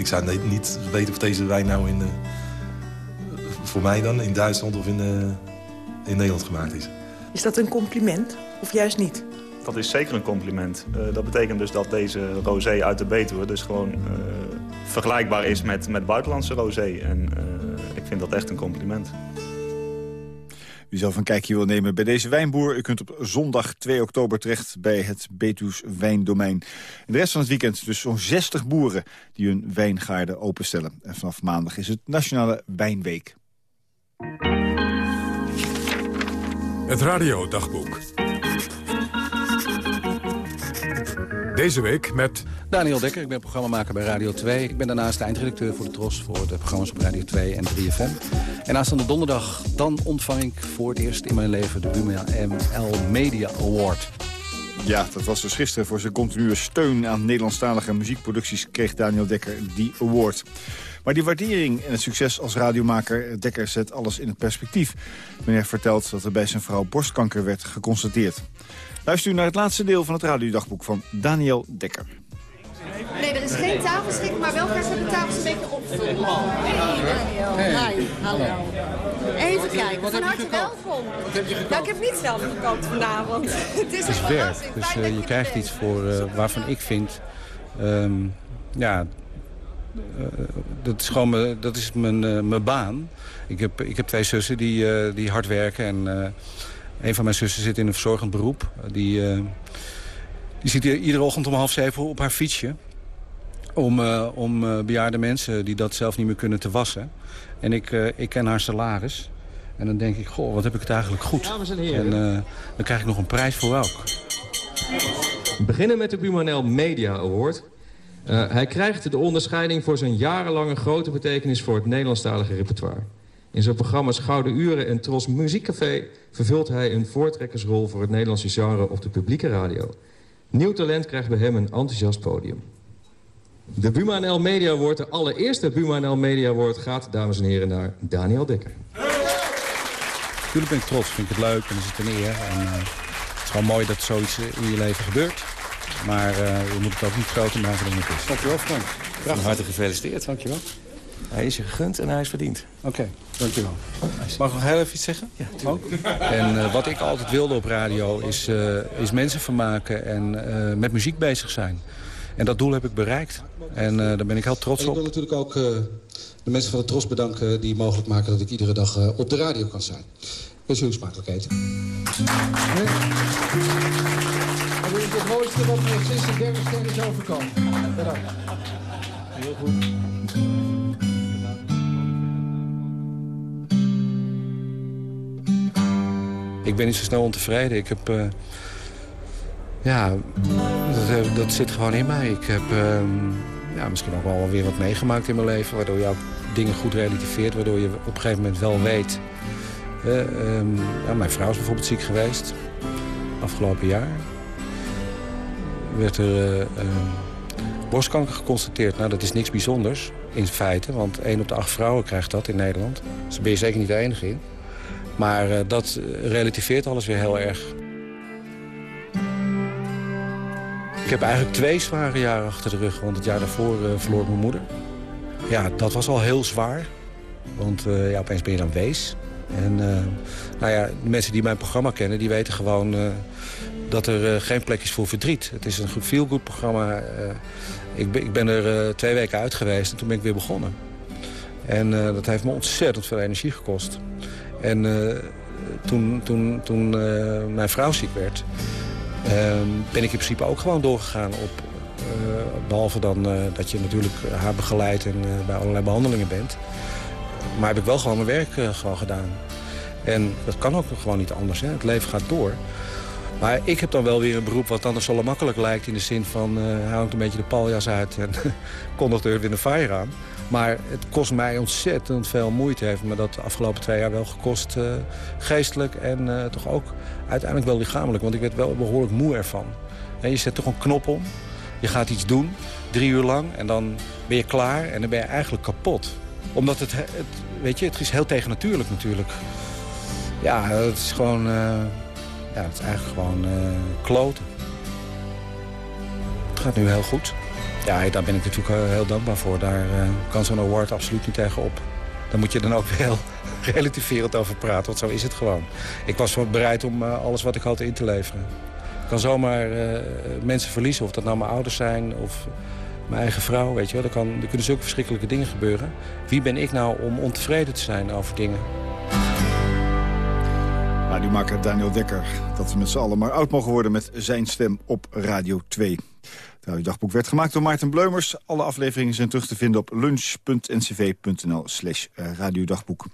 ik zou niet weten of deze wijn nou in, uh, voor mij dan in Duitsland of in, uh, in Nederland gemaakt is. Is dat een compliment of juist niet? Dat is zeker een compliment. Uh, dat betekent dus dat deze rosé uit de Betuwe dus gewoon uh, vergelijkbaar is met, met buitenlandse rosé. En uh, ik vind dat echt een compliment. U zelf een kijkje wil nemen bij deze wijnboer... u kunt op zondag 2 oktober terecht bij het Betuws Wijndomein. De rest van het weekend dus zo'n 60 boeren die hun wijngaarden openstellen. En vanaf maandag is het Nationale Wijnweek. Het radiodagboek. Deze week met... Daniel Dekker, ik ben programmamaker bij Radio 2. Ik ben daarnaast eindredacteur voor de TROS voor de programma's op Radio 2 en 3FM. En aanstaande donderdag, dan ontvang ik voor het eerst in mijn leven de UML Media Award. Ja, dat was dus gisteren. Voor zijn continue steun aan Nederlandstalige muziekproducties kreeg Daniel Dekker die award. Maar die waardering en het succes als radiomaker Dekker zet alles in het perspectief. Meneer vertelt dat er bij zijn vrouw borstkanker werd geconstateerd. Luister u naar het laatste deel van het radiodagboek van Daniel Dekker. Nee, er is geen tafelschik, maar wel gaan ze de tafels een beetje opvullen. Hey, Hi, hallo. Even kijken, van harte welkom. Wat heb je gekookt? Nou, ik heb niet zelf gekookt vanavond. Het is, het is werk, dus uh, je krijgt iets voor uh, waarvan ik vind... Um, ja, uh, dat is gewoon me, dat is mijn, mijn baan. Ik heb, ik heb twee zussen die, die hard werken en een van mijn zussen zit in een verzorgend beroep. Die, uh, die zit iedere ochtend om half zeven op haar fietsje. Om, uh, om uh, bejaarde mensen die dat zelf niet meer kunnen te wassen. En ik, ik ken haar salaris. En dan denk ik, goh, wat heb ik het eigenlijk goed. Dames en heren. En dan krijg ik nog een prijs voor ook. We beginnen met de Bumanel Media Award. hij krijgt de onderscheiding voor zijn jarenlange grote betekenis voor het Nederlandstalige repertoire. In zijn programma's Gouden Uren en Tros Muziekcafé... vervult hij een voortrekkersrol voor het Nederlandse genre op de publieke radio. Nieuw talent krijgt bij hem een enthousiast podium. De Buma NL Media Award, de allereerste Buma NL Media Award... gaat, dames en heren, naar Daniel Dekker. Natuurlijk ben ik trots, vind ik het leuk en is het een eer. En, uh, het is gewoon mooi dat zoiets in je leven gebeurt. Maar uh, je moet het ook niet groter maken dan het is. Dankjewel, Frank. Van harte gefeliciteerd, dankjewel. Hij is je gegund en hij is verdiend. Oké, okay, dankjewel. Mag ik nog heel even iets zeggen? Ja, ook. En uh, wat ik altijd wilde op radio is, uh, is mensen vermaken en uh, met muziek bezig zijn. En dat doel heb ik bereikt. En daar ben ik heel trots op. ik wil natuurlijk ook de mensen van de Tros bedanken... die mogelijk maken dat ik iedere dag op de radio kan zijn. Wens jullie smakelijk eten. Dit is het mooiste wat me sinds de derde ster is overkomen. Bedankt. Heel goed. Ik ben niet zo snel ontevreden. Ik heb... Uh, ja, dat, dat, zit gewoon in mij. Ik heb uh, ja, misschien ook wel weer wat meegemaakt in mijn leven... waardoor je ook dingen goed relativeert. Waardoor je op een gegeven moment wel weet... Um, ja, mijn vrouw is bijvoorbeeld ziek geweest. Afgelopen jaar. Werd er borstkanker geconstateerd. Nou, dat is niks bijzonders in feite. Want één op de acht vrouwen krijgt dat in Nederland. Dus daar ben je zeker niet de enige in. Maar uh, dat relativeert alles weer heel erg. Ik heb eigenlijk twee zware jaren achter de rug. Want het jaar daarvoor uh, verloor ik mijn moeder. Ja, dat was al heel zwaar. Want uh, ja, opeens ben je dan wees. En nou ja, de mensen die mijn programma kennen, die weten gewoon dat er geen plek is voor verdriet. Het is een feel-good programma. ik, ben, ik ben er twee weken uit geweest en toen ben ik weer begonnen. En dat heeft me ontzettend veel energie gekost. En uh, toen, toen, toen uh, mijn vrouw ziek werd, uh, ben ik in principe ook gewoon doorgegaan op... behalve dan dat je natuurlijk haar begeleidt en bij allerlei behandelingen bent. Maar heb ik wel gewoon mijn werk gewoon gedaan. En dat kan ook gewoon niet anders. Hè? Het leven gaat door. Maar ik heb dan wel weer een beroep wat anders zo makkelijk lijkt... in de zin van, uh, hij hangt een beetje de paljas uit en kondigt er weer een fire aan. Maar het kost mij ontzettend veel moeite. Heeft me dat de afgelopen twee jaar wel gekost. Uh, geestelijk en uh, toch ook uiteindelijk wel lichamelijk. Want ik werd wel behoorlijk moe ervan. En je zet toch een knop om. Je gaat iets doen, drie uur lang. En dan ben je klaar en dan ben je eigenlijk kapot. Omdat het, het weet je, het is heel tegennatuurlijk natuurlijk. Ja, het is gewoon... Uh, ja, het is eigenlijk gewoon kloten. Het gaat nu heel goed. Ja, daar ben ik natuurlijk heel dankbaar voor. Daar uh, kan zo'n award absoluut niet tegen op. dan moet je dan ook wel relativerend over praten. Want zo is het gewoon. Ik was bereid om eh, alles wat ik had in te leveren. Ik kan zomaar mensen verliezen. Of dat nou mijn ouders zijn of mijn eigen vrouw. Weet je wel. Er, kan, er kunnen zulke verschrikkelijke dingen gebeuren. Wie ben ik nou om ontevreden te zijn over dingen? Radiomaker Daniel Dekker. Dat we met z'n allen maar oud mogen worden met zijn stem op Radio 2. Het dagboek werd gemaakt door Maarten Bleumers. Alle afleveringen zijn terug te vinden op lunch.ncv.nl slash radiodagboek.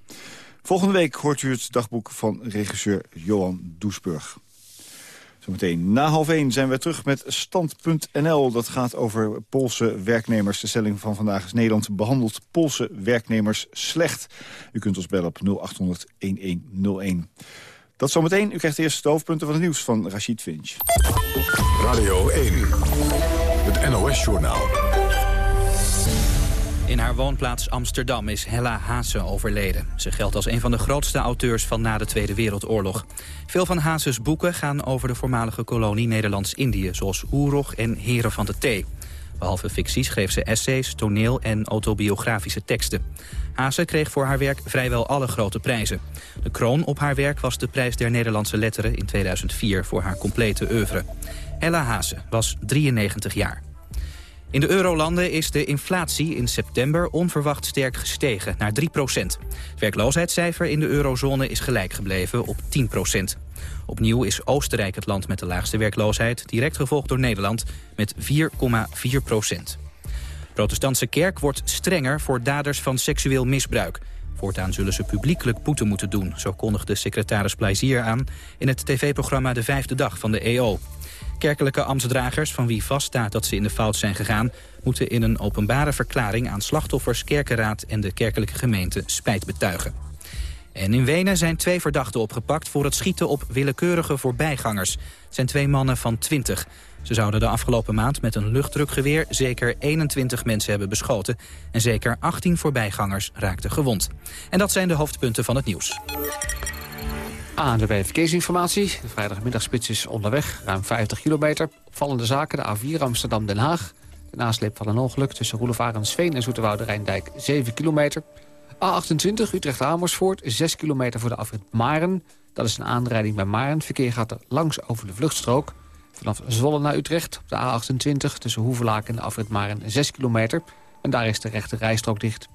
Volgende week hoort u het dagboek van regisseur Johan Doesburg. Zometeen na half 1 zijn we terug met Stand.nl. Dat gaat over Poolse werknemers. De stelling van vandaag is Nederland behandelt Poolse werknemers slecht. U kunt ons bellen op 0800-1101. Dat zometeen. U krijgt eerst de hoofdpunten van het nieuws van Rachid Finch. Radio 1. Het NOS-journaal. In haar woonplaats Amsterdam is Hella Haase overleden. Ze geldt als een van de grootste auteurs van na de Tweede Wereldoorlog. Veel van Haase's boeken gaan over de voormalige kolonie Nederlands-Indië... zoals Oerog en Heren van de Thee. Behalve fictie schreef ze essays, toneel en autobiografische teksten. Haase kreeg voor haar werk vrijwel alle grote prijzen. De kroon op haar werk was de prijs der Nederlandse letteren in 2004 voor haar complete oeuvre. Ella Haase was 93 jaar. In de eurolanden is de inflatie in september onverwacht sterk gestegen naar 3% Het werkloosheidscijfer in de eurozone is gelijk gebleven op 10% Opnieuw is Oostenrijk het land met de laagste werkloosheid... direct gevolgd door Nederland met 4,4 procent. protestantse kerk wordt strenger voor daders van seksueel misbruik. Voortaan zullen ze publiekelijk boete moeten doen... zo kondigde secretaris Plezier aan in het tv-programma De Vijfde Dag van de EO. Kerkelijke ambtsdragers, van wie vaststaat dat ze in de fout zijn gegaan... moeten in een openbare verklaring aan slachtoffers, kerkenraad en de kerkelijke gemeente spijt betuigen. En in Wenen zijn twee verdachten opgepakt voor het schieten op willekeurige voorbijgangers. Het zijn twee mannen van 20. Ze zouden de afgelopen maand met een luchtdrukgeweer zeker 21 mensen hebben beschoten. En zeker 18 voorbijgangers raakten gewond. En dat zijn de hoofdpunten van het nieuws. De Verkeersinformatie. De vrijdagmiddagspits is onderweg, ruim 50 kilometer. Opvallende zaken, de A4 Amsterdam-Den Haag. De nasleep van een ongeluk tussen Roelof Sveen en Zoeterwoude Rijndijk 7 kilometer. A28 Utrecht-Amersfoort, 6 kilometer voor de afrit Maren. Dat is een aanrijding bij Maren. verkeer gaat er langs over de vluchtstrook. Vanaf Zwolle naar Utrecht op de A28 tussen Hoevelaak en de afrit Maren 6 kilometer. En daar is de rechte rijstrook dicht.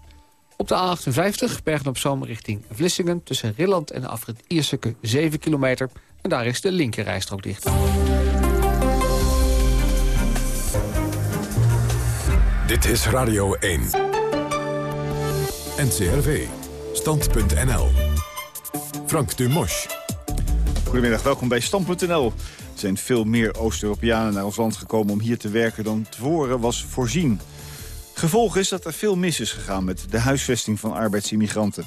Op de A58 Bergen op Zoom richting Vlissingen... tussen Rilland en de afrit Ierseke 7 kilometer. En daar is de linker rijstrook dicht. Dit is Radio 1. NCRV. Stand.nl. Frank Dumosch. Goedemiddag, welkom bij Stand.nl. Er zijn veel meer Oost-Europeanen naar ons land gekomen om hier te werken dan tevoren was voorzien. Gevolg is dat er veel mis is gegaan met de huisvesting van arbeidsimmigranten.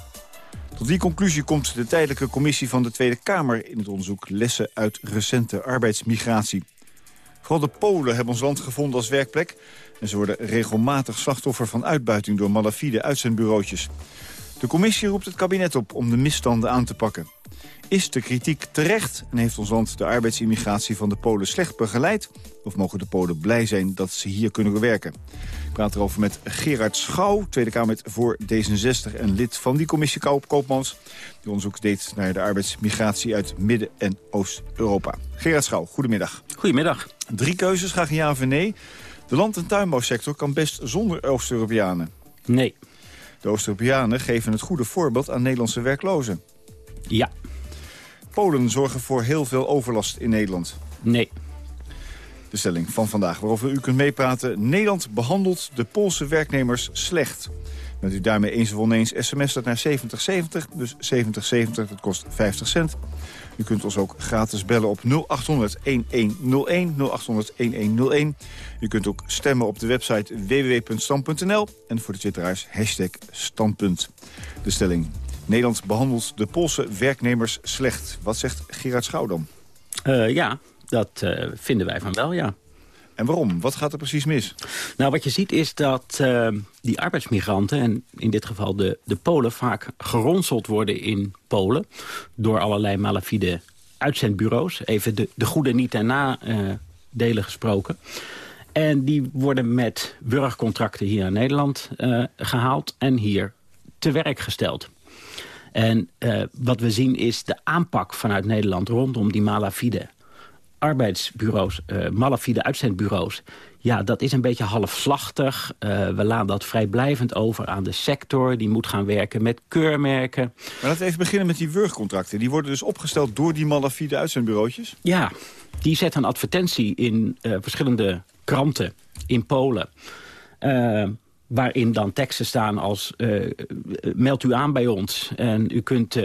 Tot die conclusie komt de tijdelijke commissie van de Tweede Kamer... in het onderzoek Lessen uit recente arbeidsmigratie. Vooral de Polen hebben ons land gevonden als werkplek... en ze worden regelmatig slachtoffer van uitbuiting door malafide uitzendbureautjes. De commissie roept het kabinet op om de misstanden aan te pakken. Is de kritiek terecht en heeft ons land de arbeidsimmigratie van de Polen slecht begeleid? Of mogen de Polen blij zijn dat ze hier kunnen werken? Praat erover met Gerard Schouw, Tweede Kamer voor D66... en lid van die commissie Koopmans... die onderzoek deed naar de arbeidsmigratie uit Midden- en Oost-Europa. Gerard Schouw, goedemiddag. Goedemiddag. Drie keuzes, graag ja of nee. De land- en tuinbouwsector kan best zonder Oost-Europeanen. Nee. De Oost-Europeanen geven het goede voorbeeld aan Nederlandse werklozen. Ja. Polen zorgen voor heel veel overlast in Nederland. Nee. De stelling van vandaag waarover u kunt meepraten. Nederland behandelt de Poolse werknemers slecht. Bent u daarmee eens of oneens sms dat naar 7070, dus 7070, dat kost 50 cent. U kunt ons ook gratis bellen op 0800-1101, 0800-1101. U kunt ook stemmen op de website www.stand.nl en voor de twitteraars hashtag standpunt. De stelling. Nederland behandelt de Poolse werknemers slecht. Wat zegt Gerard Schoudam? Uh, ja, dat uh, vinden wij van wel, ja. En waarom? Wat gaat er precies mis? Nou, wat je ziet is dat uh, die arbeidsmigranten... en in dit geval de, de Polen vaak geronseld worden in Polen... door allerlei malafide uitzendbureaus. Even de, de goede niet en nadelen gesproken. En die worden met burgercontracten hier in Nederland gehaald... en hier te werk gesteld. En uh, wat we zien is de aanpak vanuit Nederland rondom die malafide arbeidsbureaus, uh, malafide uitzendbureaus... ja, dat is een beetje halfslachtig. Uh, we laten dat vrijblijvend over aan de sector. Die moet gaan werken met keurmerken. Maar laten we even beginnen met die wurgcontracten. Die worden dus opgesteld door die malafide uitzendbureautjes? Ja, die zetten een advertentie in uh, verschillende kranten in Polen... waarin dan teksten staan als... meld u aan bij ons en u kunt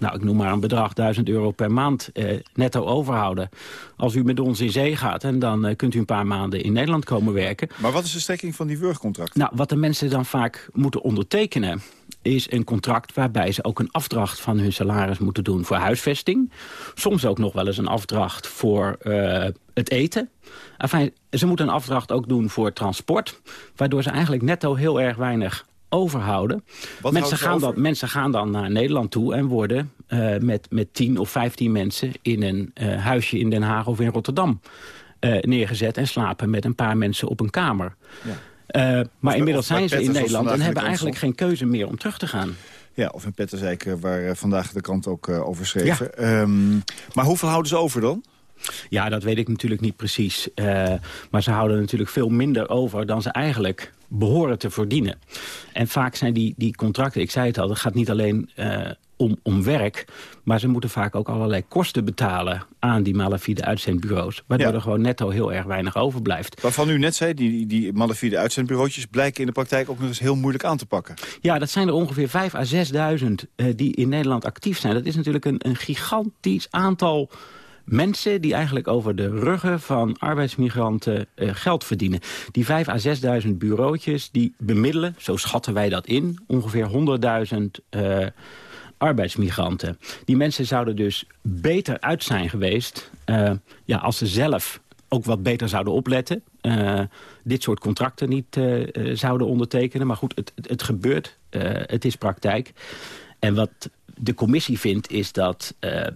nou, ik noem maar een bedrag 1000 euro per maand eh, netto overhouden. Als u met ons in zee gaat, en dan eh, kunt u een paar maanden in Nederland komen werken. Maar wat is de strekking van die wurgcontract? Nou, wat de mensen dan vaak moeten ondertekenen is een contract waarbij ze ook een afdracht van hun salaris moeten doen voor huisvesting. Soms ook nog wel eens een afdracht voor uh, het eten. Enfin, ze moeten een afdracht ook doen voor transport. Waardoor ze eigenlijk netto heel erg weinig overhouden. mensen gaan, dan, mensen gaan dan naar Nederland toe en worden uh, met, met 10 of 15 mensen... in een uh, huisje in Den Haag of in Rotterdam uh, neergezet... en slapen met een paar mensen op een kamer. Ja. maar inmiddels zijn ze in Nederland en hebben eigenlijk geen keuze meer om terug te gaan. Ja, of in Petterswijk, waar vandaag de krant ook over schreef. Ja. Um, maar hoeveel houden ze over dan? Ja, dat weet ik natuurlijk niet precies. Maar ze houden natuurlijk veel minder over dan ze eigenlijk behoren te verdienen. En vaak zijn die, die contracten, ik zei het al, het gaat niet alleen uh, om, om werk... maar ze moeten vaak ook allerlei kosten betalen aan die malafide uitzendbureaus... waardoor ja. er gewoon netto heel erg weinig overblijft. Waarvan u net zei, die, die malafide uitzendbureautjes... blijken in de praktijk ook nog eens heel moeilijk aan te pakken. Ja, dat zijn er ongeveer 5 à 6.000 uh, die in Nederland actief zijn. Dat is natuurlijk een, een gigantisch aantal mensen die eigenlijk over de ruggen van arbeidsmigranten uh, geld verdienen. Die 5 à 6.000 bureautjes die bemiddelen, zo schatten wij dat in, ongeveer 100.000 uh, arbeidsmigranten. Die mensen zouden dus beter uit zijn geweest uh, ja, als ze zelf ook wat beter zouden opletten. Dit soort contracten niet zouden ondertekenen. Maar goed, het, het gebeurt. het is praktijk. En wat de commissie vindt is dat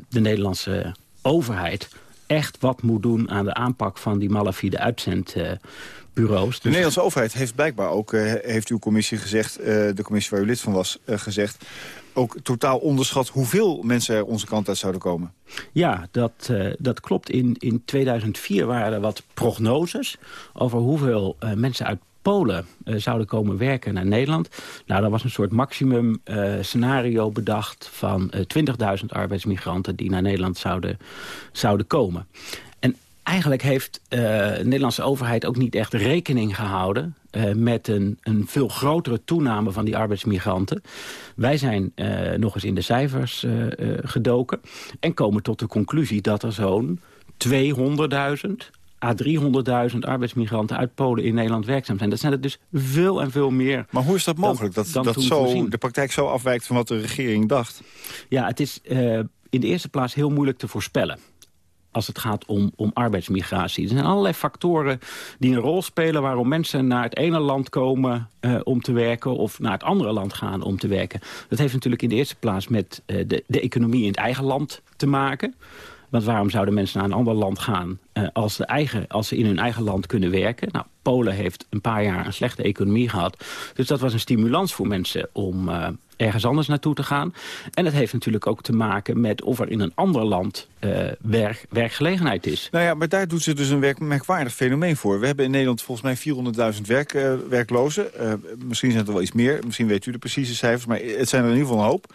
de Nederlandse overheid echt wat moet doen aan de aanpak van die malafide uitzendbureaus. De Nederlandse overheid heeft blijkbaar ook, uh, heeft uw commissie gezegd, uh, de commissie waar u lid van was, uh, gezegd, ook totaal onderschat hoeveel mensen er onze kant uit zouden komen. Ja, dat, dat klopt. In, in 2004 waren er wat prognoses over hoeveel mensen uit Polen uh, zouden komen werken naar Nederland. Nou, daar was een soort maximum uh, scenario bedacht van uh, 20.000 arbeidsmigranten die naar Nederland zouden, zouden komen. En eigenlijk heeft de Nederlandse overheid ook niet echt rekening gehouden met een, een veel grotere toename van die arbeidsmigranten. Wij zijn nog eens in de cijfers gedoken en komen tot de conclusie dat er zo'n 200.000 à 300.000 arbeidsmigranten uit Polen in Nederland werkzaam zijn. Dat zijn er dus veel en veel meer. Maar hoe is dat mogelijk? dat dat zo, de praktijk zo afwijkt van wat de regering dacht? Ja, het is uh, in de eerste plaats heel moeilijk te voorspellen als het gaat om, om arbeidsmigratie. Er zijn allerlei factoren die een rol spelen... waarom mensen naar het ene land komen uh, om te werken... of naar het andere land gaan om te werken. Dat heeft natuurlijk in de eerste plaats met uh, de, de economie in het eigen land te maken... Want waarom zouden mensen naar een ander land gaan uh, als, de eigen, als ze in hun eigen land kunnen werken? Nou, Polen heeft een paar jaar een slechte economie gehad. Dus dat was een stimulans voor mensen om uh, ergens anders naartoe te gaan. En het heeft natuurlijk ook te maken met of er in een ander land uh, werk, werkgelegenheid is. Nou ja, maar daar doet ze dus een werk, merkwaardig fenomeen voor. We hebben in Nederland volgens mij 400.000 werk, werklozen. misschien zijn het er wel iets meer, misschien weet u de precieze cijfers... maar het zijn er in ieder geval een hoop.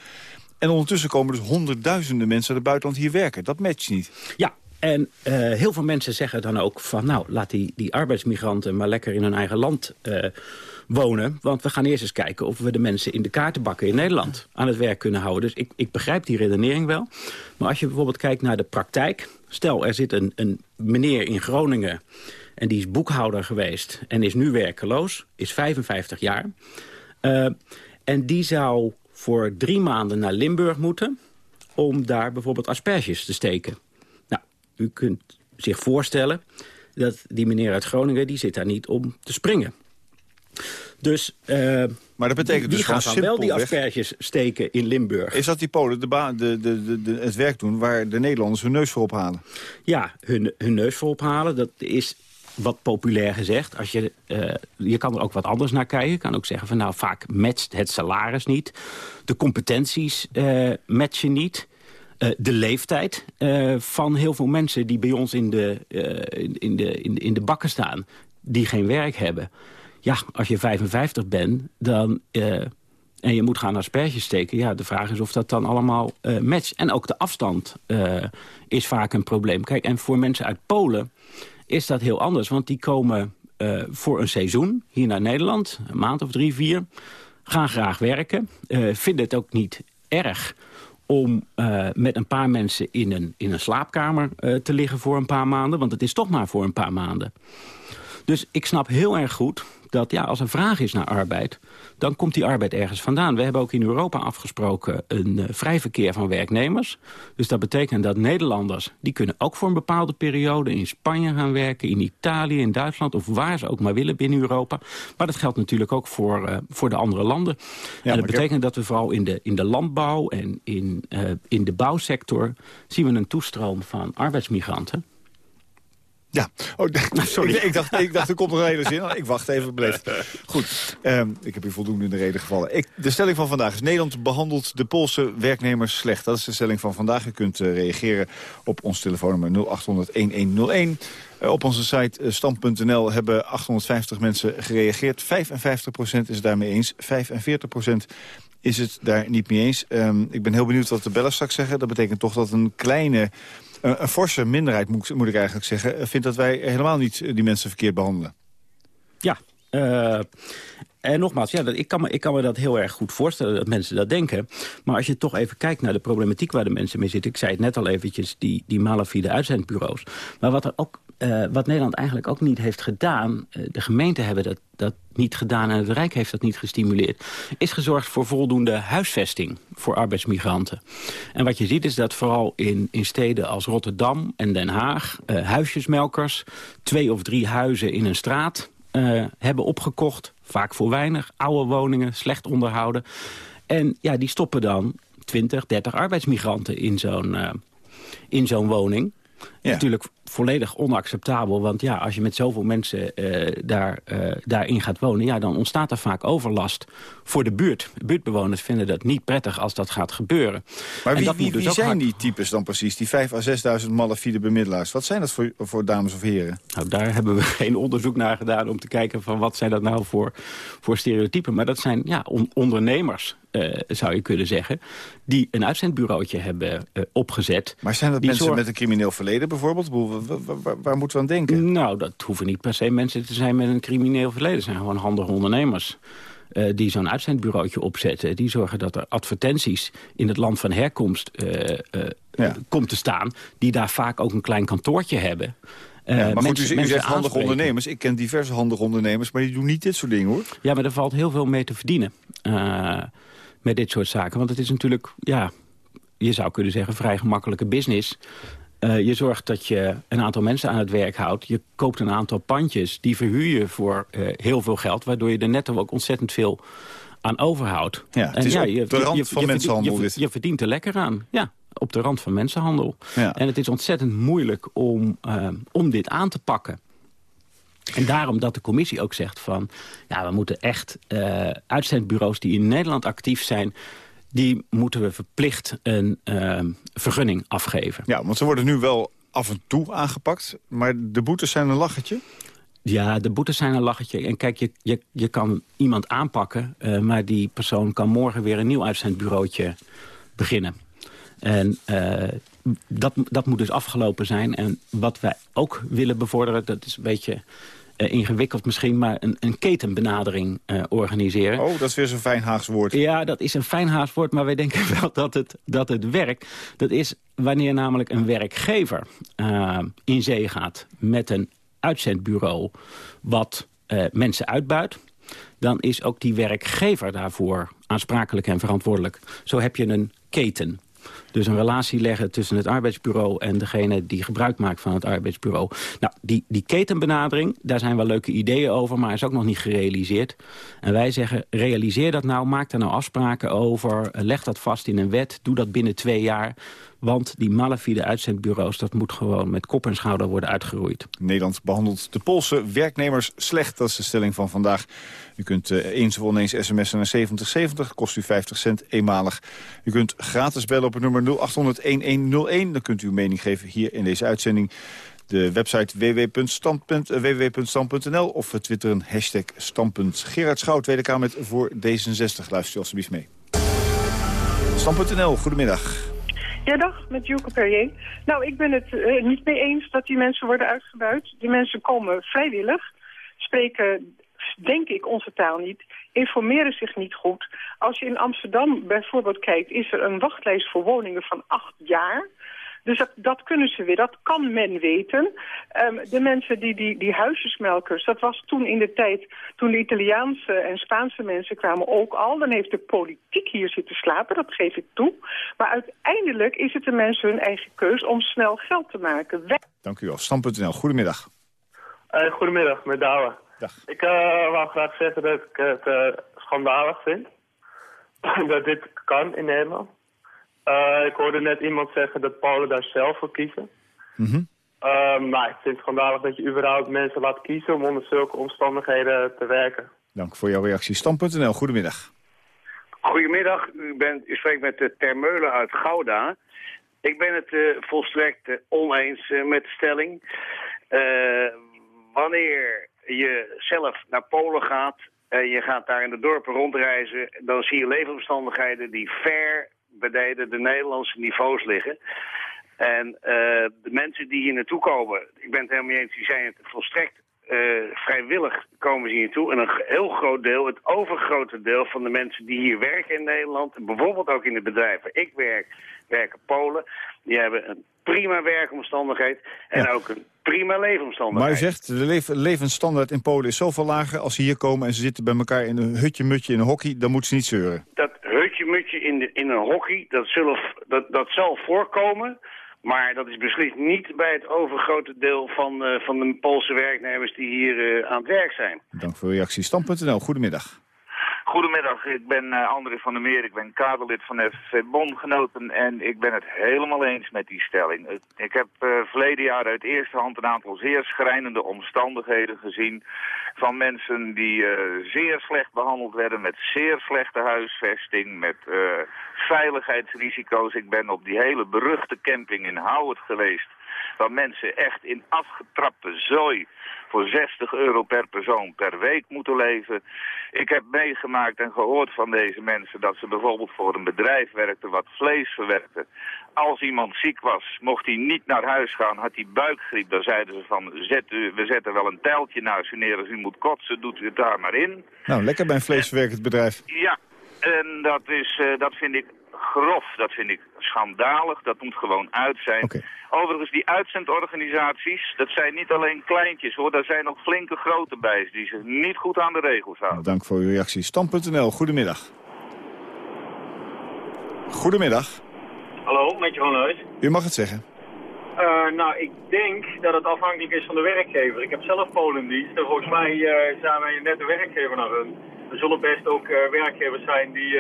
En ondertussen komen dus honderdduizenden mensen uit het buitenland hier werken. Dat matcht niet. Ja, en uh, heel veel mensen zeggen dan ook van... nou, laat die, die arbeidsmigranten maar lekker in hun eigen land uh, wonen. Want we gaan eerst eens kijken of we de mensen in de kaartenbakken in Nederland... aan het werk kunnen houden. Dus ik, ik begrijp die redenering wel. Maar als je bijvoorbeeld kijkt naar de praktijk... stel, er zit een, een meneer in Groningen... en die is boekhouder geweest en is nu werkeloos, is 55 jaar... Uh, en die zou voor drie maanden naar Limburg moeten... om daar bijvoorbeeld asperges te steken. Nou, u kunt zich voorstellen dat die meneer uit Groningen... die zit daar niet om te springen. Dus, uh, maar dat betekent die dus gaat dan wel die asperges steken in Limburg. Is dat die Polen de de, de, de, het werk doen waar de Nederlanders hun neus voor ophalen? Ja, hun, hun neus voor ophalen. Dat is wat populair gezegd. Als je, uh, je kan er ook wat anders naar kijken. Je kan ook zeggen van nou vaak matcht het salaris niet. De competenties uh, matchen niet. Uh, de leeftijd van heel veel mensen die bij ons in de, in, de, in, in de bakken staan. Die geen werk hebben. Ja, als je 55 bent, dan en je moet gaan asperges steken. Ja, de vraag is of dat dan allemaal matcht. En ook de afstand is vaak een probleem. Kijk, en voor mensen uit Polen is dat heel anders. Want die komen uh, voor een seizoen hier naar Nederland. Een maand of drie, vier. Gaan graag werken. vinden het ook niet erg om met een paar mensen in een, in een slaapkamer te liggen voor een paar maanden. Want het is toch maar voor een paar maanden. Dus ik snap heel erg goed dat ja, als er vraag is naar arbeid dan komt die arbeid ergens vandaan. We hebben ook in Europa afgesproken een uh, vrij verkeer van werknemers. Dus dat betekent dat Nederlanders, die kunnen ook voor een bepaalde periode in Spanje gaan werken, in Italië, in Duitsland of waar ze ook maar willen binnen Europa. Maar dat geldt natuurlijk ook voor, uh, voor de andere landen. Ja, en dat betekent dat we vooral in de, in de landbouw en in, uh, in de bouwsector zien we een toestroom van arbeidsmigranten. Ja, oh, sorry. ik, dacht, ik dacht, er komt nog een hele zin Ik wacht even beleefd. Goed, um, ik heb u voldoende in de reden gevallen. Ik, de stelling van vandaag is... Nederland behandelt de Poolse werknemers slecht. Dat is de stelling van vandaag. U kunt uh, reageren op ons telefoonnummer 0800-1101. Uh, op onze site uh, stand.nl hebben 850 mensen gereageerd. 55% is daarmee eens. 45% is het daar niet mee eens. Um, ik ben heel benieuwd wat de bellen straks zeggen. Dat betekent toch dat een kleine een, forse minderheid, moet, moet ik eigenlijk zeggen... vindt dat wij helemaal niet die mensen verkeerd behandelen. Ja, uh, en nogmaals, ja, dat, ik, kan me, ik kan me dat heel erg goed voorstellen dat mensen dat denken. Maar als je toch even kijkt naar de problematiek waar de mensen mee zitten... ik zei het net al eventjes, die, die malafide uitzendbureaus. Maar wat, er ook, uh, wat Nederland eigenlijk ook niet heeft gedaan... Uh, de gemeenten hebben dat, dat niet gedaan en het Rijk heeft dat niet gestimuleerd... is gezorgd voor voldoende huisvesting voor arbeidsmigranten. En wat je ziet is dat vooral in, in steden als Rotterdam en Den Haag... Huisjesmelkers, twee of drie huizen in een straat... Uh, hebben opgekocht, vaak voor weinig. Oude woningen, slecht onderhouden. En ja, die stoppen dan 20, 30 arbeidsmigranten in zo'n uh, in zo'n woning. Ja. Natuurlijk volledig onacceptabel. Want ja, als je met zoveel mensen uh, daar, uh, daarin gaat wonen... Ja, dan ontstaat er vaak overlast voor de buurt. Buurtbewoners vinden dat niet prettig als dat gaat gebeuren. Maar wie, wie, dus wie zijn die types dan precies? Die 5 à 6.000 malafide bemiddelaars. Wat zijn dat voor, voor dames of heren? Nou, daar hebben we geen onderzoek naar gedaan... om te kijken van wat zijn dat nou voor, voor stereotypen. Maar dat zijn ja, on ondernemers uh, zou je kunnen zeggen... die een uitzendbureautje hebben opgezet. Maar zijn dat mensen met een crimineel verleden bijvoorbeeld? Waar, moeten we aan denken? Nou, dat hoeven niet per se mensen te zijn met een crimineel verleden. Het zijn gewoon handige ondernemers. Uh, die zo'n uitzendbureautje opzetten. Die zorgen dat er advertenties in het land van herkomst uh, uh, ja. komt te staan. Die daar vaak ook een klein kantoortje hebben. Ja, maar mensen, goed, u, u zegt handige ondernemers. Ik ken diverse handige ondernemers, maar die doen niet dit soort dingen, hoor. Ja, maar er valt heel veel mee te verdienen met dit soort zaken. Want het is natuurlijk, ja, je zou kunnen zeggen, vrij gemakkelijke business. Uh, je zorgt dat je een aantal mensen aan het werk houdt. Je koopt een aantal pandjes, die verhuur je voor uh, heel veel geld... waardoor je er netto ook ontzettend veel aan overhoudt. Ja, en je, de rand je, van je, mensenhandel. Je, je, verdient er lekker aan, ja, op de rand van mensenhandel. Ja. En het is ontzettend moeilijk om, uh, om dit aan te pakken. En daarom dat de commissie ook zegt van... ja, we moeten echt uh, uitzendbureaus die in Nederland actief zijn... die moeten we verplicht een uh, vergunning afgeven. Ja, want ze worden nu wel af en toe aangepakt... maar de boetes zijn een lachertje? Ja, de boetes zijn een lachertje. En kijk, je, je, je kan iemand aanpakken... Uh, maar die persoon kan morgen weer een nieuw uitzendbureautje beginnen. En uh, dat, dat moet dus afgelopen zijn. En wat wij ook willen bevorderen, dat is een beetje uh, ingewikkeld misschien, maar een, een ketenbenadering uh, organiseren. Oh, dat is weer zo'n fijn Haags woord. Ja, dat is een fijn Haags woord, maar wij denken wel dat het, dat het werkt. Dat is wanneer namelijk een werkgever uh, in zee gaat met een uitzendbureau wat mensen uitbuit dan is ook die werkgever daarvoor aansprakelijk en verantwoordelijk. Zo heb je een keten. Dus een relatie leggen tussen het arbeidsbureau en degene die gebruik maakt van het arbeidsbureau. Nou, die, die ketenbenadering, daar zijn wel leuke ideeën over, maar is ook nog niet gerealiseerd. En wij zeggen, realiseer dat nou, maak daar nou afspraken over, leg dat vast in een wet, doe dat binnen twee jaar. Want die malafide uitzendbureaus, dat moet gewoon met kop en schouder worden uitgeroeid. Nederland behandelt de Poolse werknemers slecht. Dat is de stelling van vandaag. U kunt uh, eens of oneens sms'en naar 7070, kost u 50 cent eenmalig. U kunt gratis bellen op het nummer 0800-1101. Dan kunt u uw mening geven hier in deze uitzending. De website www.stand.nl of twitteren hashtag standpunt. Gerard Schout, Tweede Kamer voor D66. Luister u alstublieft mee. Stand.nl, goedemiddag. Ja, dag, met Joke Perrier. Nou, ik ben het uh, niet mee eens dat die mensen worden uitgebuit. Die mensen komen vrijwillig, spreken, denk ik, onze taal niet, informeren zich niet goed. Als je in Amsterdam bijvoorbeeld kijkt, is er een wachtlijst voor woningen van acht jaar... Dus dat, dat kunnen ze weer, dat kan men weten. Um, de mensen die, die, die huisjesmelkers, dat was toen in de tijd... toen de Italiaanse en Spaanse mensen kwamen ook al. Dan heeft de politiek hier zitten slapen, dat geef ik toe. Maar uiteindelijk is het de mensen hun eigen keus om snel geld te maken. Dank u wel. Stam.nl, goedemiddag. Uh, goedemiddag, met Douwe. Dag. Ik uh, wou graag zeggen dat ik het uh, schandalig vind. dat dit kan in Nederland. Uh, ik hoorde net iemand zeggen dat Polen daar zelf voor kiezen. Mm -hmm. uh, maar ik vind het schandalig dat je überhaupt mensen laat kiezen om onder zulke omstandigheden te werken. Dank voor jouw reactie. Stam.nl, goedemiddag. Goedemiddag, u, bent, u spreekt met de Termeulen uit Gouda. Ik ben het uh, volstrekt oneens met de stelling. wanneer je zelf naar Polen gaat en je gaat daar in de dorpen rondreizen... dan zie je leefomstandigheden die ver beneden de Nederlandse niveaus liggen. En uh, de mensen die hier naartoe komen, ik ben het helemaal niet eens, die zijn het volstrekt uh, vrijwillig komen ze hier naartoe. En een heel groot deel, het overgrote deel van de mensen die hier werken in Nederland, bijvoorbeeld ook in de bedrijven ik werk, werken Polen, die hebben een prima werkomstandigheid en ja. ook een prima leefomstandigheid. Maar u zegt, de levensstandaard in Polen is zoveel lager als ze hier komen en ze zitten bij elkaar in een hutje-mutje in een hockey, dan moeten ze niet zeuren. Dat hutje-mutje in, de, in een hockey, dat, zullen, dat, dat zal voorkomen... Maar dat is beslist niet bij het overgrote deel van, uh, van de Poolse werknemers die hier uh, aan het werk zijn. Dank voor uw reactie. Stam.nl, goedemiddag. Goedemiddag, ik ben uh, André van der Meer, ik ben kaderlid van FV Bondgenoten en ik ben het helemaal eens met die stelling. Ik heb uh, verleden jaar uit eerste hand een aantal zeer schrijnende omstandigheden gezien van mensen die uh, zeer slecht behandeld werden met zeer slechte huisvesting, met veiligheidsrisico's. Ik ben op die hele beruchte camping in Howard geweest, waar mensen echt in afgetrapte zooi voor 60 euro per persoon per week moeten leven. Ik heb meegemaakt en gehoord van deze mensen dat ze bijvoorbeeld voor een bedrijf werkten wat vlees verwerkte. Als iemand ziek was, mocht hij niet naar huis gaan, had hij buikgriep. Dan zeiden ze van, zet u, we zetten wel een tijltje naast u neer. Als u moet kotsen, doet u het daar maar in. Nou, lekker bij een vleesverwerkend bedrijf. Ja, en dat, is, uh, dat vind ik grof. Dat vind ik schandalig. Dat moet gewoon uit zijn. Okay. Overigens, die uitzendorganisaties, dat zijn niet alleen kleintjes hoor. Daar zijn nog flinke grote bij die zich niet goed aan de regels houden. Dank voor uw reactie. Stam.nl, goedemiddag. Goedemiddag. Hallo, met Jeroen Huis. U mag het zeggen. Uh, nou, ik denk dat het afhankelijk is van de werkgever. Ik heb zelf Polendienst en volgens mij uh, zijn wij net de werkgever naar hun. Er zullen best ook uh, werkgevers zijn die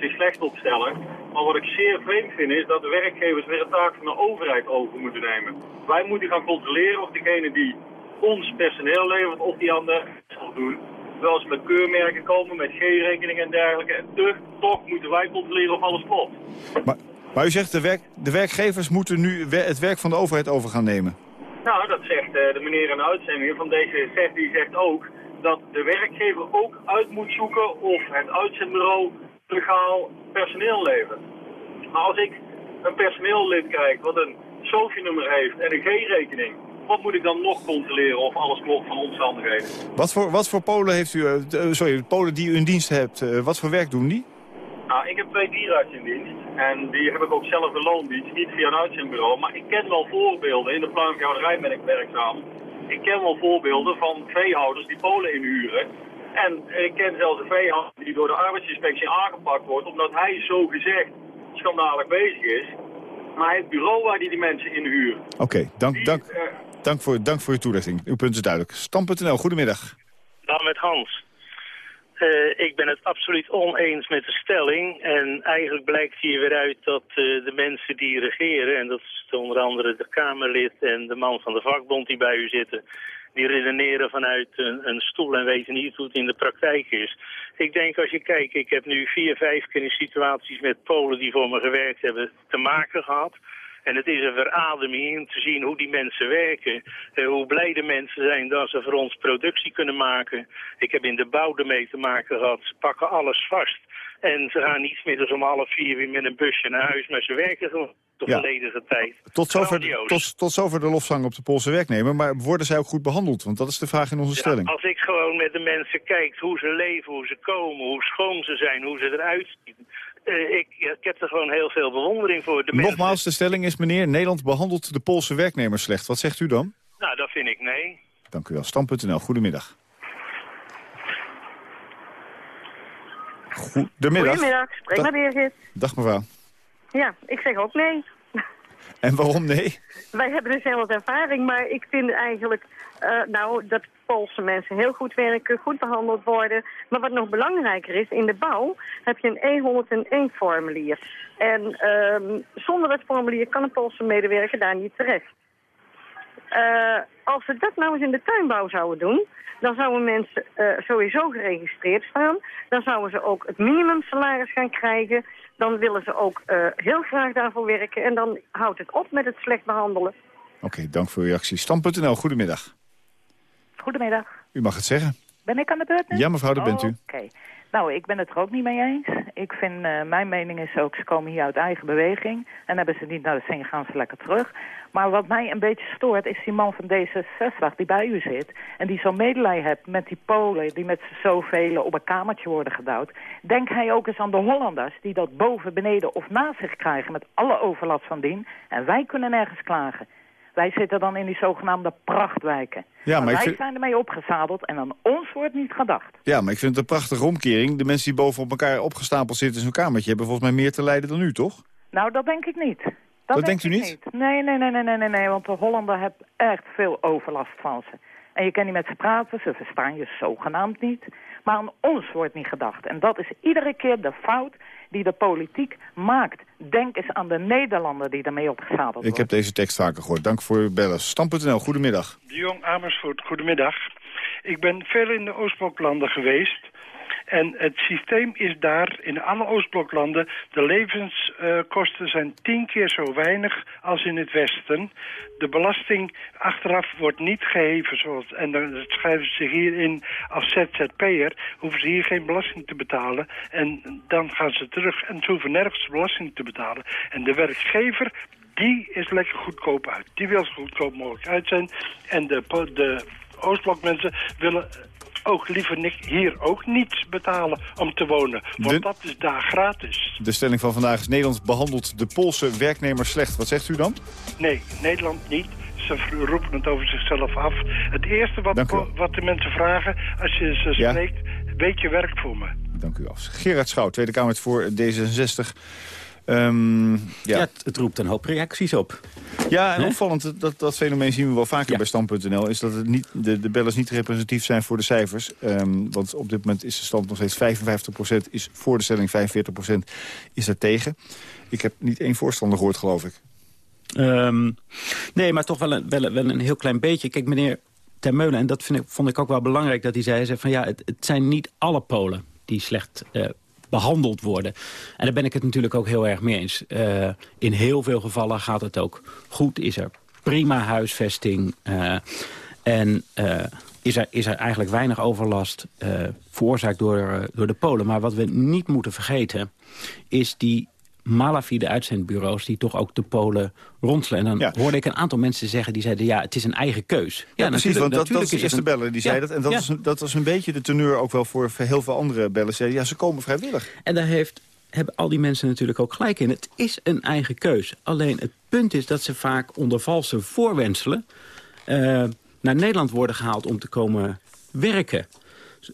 zich slecht opstellen. Maar wat ik zeer vreemd vind is dat de werkgevers weer een taak van de overheid over moeten nemen. Wij moeten gaan controleren of degene die ons personeel levert, of die aan de zal doen. Terwijl ze met keurmerken komen, met G-rekeningen en dergelijke. En toch, toch moeten wij controleren of alles klopt. Maar, maar u zegt de, werk, de werkgevers moeten nu het werk van de overheid over gaan nemen. Nou, dat zegt uh, de meneer in de uitzending van D66. Die zegt ook dat de werkgever ook uit moet zoeken of het uitzendbureau legaal personeel levert. Maar als ik een personeellid krijg wat een SOFI-nummer heeft en een G-rekening, wat moet ik dan nog controleren of alles klopt van omstandigheden? Wat voor, wat voor Polen heeft u, uh, sorry, Polen die u in dienst hebt, uh, wat voor werk doen die? Nou, ik heb twee dierenarts in dienst en die heb ik ook zelf de loondienst, niet via een uitzendbureau. Maar ik ken wel voorbeelden, in de pluimveehouderij ben ik werkzaam. Ik ken wel voorbeelden van veehouders die Polen inhuren en ik ken zelfs een veehouder die door de arbeidsinspectie aangepakt wordt... omdat hij zo gezegd schandalig bezig is. maar het bureau waar die die mensen inhuurt. Oké, dank, dank, dank, voor, dank voor uw toelichting. Uw punt is duidelijk. Stam.nl, goedemiddag. Dan met Hans. Eh, ik ben het absoluut oneens met de stelling. En eigenlijk blijkt hier weer uit dat eh, de mensen die regeren... en dat is onder andere de Kamerlid en de man van de vakbond die bij u zitten... die redeneren vanuit een, een stoel en weten niet hoe het in de praktijk is. Ik denk als je kijkt, ik heb nu vier, vijf keer in situaties met Polen die voor me gewerkt hebben te maken gehad... En het is een verademing om te zien hoe die mensen werken. Eh, hoe blij de mensen zijn dat ze voor ons productie kunnen maken. Ik heb in de bouw ermee te maken gehad. Ze pakken alles vast. En ze gaan niet middags om half vier weer met een busje naar huis. Maar ze werken gewoon de Ja. volledige tijd. Tot zover, tot, tot zover de lofzang op de Poolse werknemer. Maar worden zij ook goed behandeld? Want dat is de vraag in onze Ja, stelling. als ik gewoon met de mensen kijk hoe ze leven, hoe ze komen, hoe schoon ze zijn, hoe ze eruit zien. eh, ik, ik heb er gewoon heel veel bewondering voor. De mensen. Nogmaals, de stelling is, meneer, Nederland behandelt de Poolse werknemers slecht. Wat zegt u dan? Nou, dat vind ik nee. Dank u wel. Stam.nl, goedemiddag. Goedemiddag. Goedemiddag, spreek maar Birgit. Dag mevrouw. Ja, ik zeg ook nee. En waarom nee? Wij hebben dus heel wat ervaring, maar ik vind eigenlijk eh, nou, dat Poolse mensen heel goed werken, goed behandeld worden. Maar wat nog belangrijker is, in de bouw heb je een E101-formulier. En ehm, zonder dat formulier kan een Poolse medewerker daar niet terecht. Eh, als we dat nou eens in de tuinbouw zouden doen, dan zouden mensen eh, sowieso geregistreerd staan. Dan zouden ze ook het minimumsalaris gaan krijgen. Dan willen ze ook eh, heel graag daarvoor werken. En dan houdt het op met het slecht behandelen. Oké, dank voor uw reactie. Stam.nl, goedemiddag. Goedemiddag. U mag het zeggen. Ben ik aan de beurt nu? Ja, mevrouw, dat bent u. Oké. Nou, ik ben het er ook niet mee eens. Ik vind, eh, mijn mening is ook, ze komen hier uit eigen beweging. En hebben ze niet naar de zin, gaan ze lekker terug. Maar wat mij een beetje stoort, is die man van D66 die bij u zit. En die zo'n medelij hebt met die Polen, die met zoveel op een kamertje worden gedouwd. Denk hij ook eens aan de Hollanders, die dat boven, beneden of naast zich krijgen met alle overlast van dien. En wij kunnen nergens klagen. Wij zitten dan in die zogenaamde prachtwijken. Ja, maar ik wij vind- zijn ermee opgezadeld en aan ons wordt niet gedacht. Ja, maar ik vind het een prachtige omkering. De mensen die boven op elkaar opgestapeld zitten in zo'n kamertje... hebben volgens mij meer te lijden dan u, toch? Nou, dat denk ik niet. Dat, Dat denk denkt u niet? Nee, nee, nee, nee, nee, nee, nee, want de Hollander heeft echt veel overlast van ze. En je kan niet met ze praten, ze verstaan je zogenaamd niet. Maar aan ons wordt niet gedacht. En dat is iedere keer de fout die de politiek maakt. Denk eens aan de Nederlander die ermee opgezadeld wordt. Ik heb deze tekst vaker gehoord. Dank voor uw bellen. Stam.nl, goedemiddag. De Jong Amersfoort, goedemiddag. Ik ben veel in de Oostbloklanden geweest. En het systeem is daar, in alle Oostbloklanden... de levenskosten zijn tien keer zo weinig als in het Westen. De belasting achteraf wordt niet geheven. Zoals, en dan schrijven ze hierin als ZZP'er. Hoeven ze hier geen belasting te betalen. En dan gaan ze terug en ze hoeven nergens belasting te betalen. En de werkgever die is lekker goedkoop uit. Die wil zo goedkoop mogelijk uit zijn. En de Oostblokmensen willen ook liever ni- hier ook niet betalen om te wonen. Want De- dat is daar gratis. De stelling van vandaag is Nederland behandelt de Poolse werknemers slecht. Wat zegt u dan? Nee, Nederland niet. Ze roepen het over zichzelf af. Het eerste wat, wat de mensen vragen als je ze Ja? spreekt... weet je werk voor me? Dank u wel. Gerard Schouw, Tweede Kamer voor D66. Ehm, ja. Ja, het, het roept een hoop reacties op. Ja, en opvallend, dat, dat fenomeen zien we wel vaker bij Stand.nl... is dat het niet, de, de bellers niet representatief zijn voor de cijfers. Ehm, want op dit moment is de stand nog steeds 55% is voor de stelling, 45% is er tegen. Ik heb niet één voorstander gehoord, geloof ik. Ehm, nee, maar toch wel een, wel, een- wel een heel klein beetje. Kijk, meneer Termeulen, en dat vind ik, vond ik ook wel belangrijk dat hij zei... zei van ja, het, het zijn niet alle Polen die slecht eh, behandeld worden. En daar ben ik het natuurlijk ook heel erg mee eens. Eh, in heel veel gevallen gaat het ook goed, is er prima huisvesting... eh, en eh, is, er, is er eigenlijk weinig overlast veroorzaakt door, door de Polen. Maar wat we niet moeten vergeten, is die malafide uitzendbureaus... die toch ook de Polen ronselen. En dan hoorde ik een aantal mensen zeggen die zeiden... ja, het is een eigen keus. Ja, precies, want dat, dat is de eerste een- beller die Ja, zei dat. En dat, ja. was, een- dat was een beetje de teneur ook wel voor heel veel andere bellen. Zeiden, ja, ze komen vrijwillig. En daar heeft, hebben al die mensen natuurlijk ook gelijk in. Het is een eigen keus. Alleen het punt is dat ze vaak onder valse voorwenselen... eh, naar Nederland worden gehaald om te komen werken.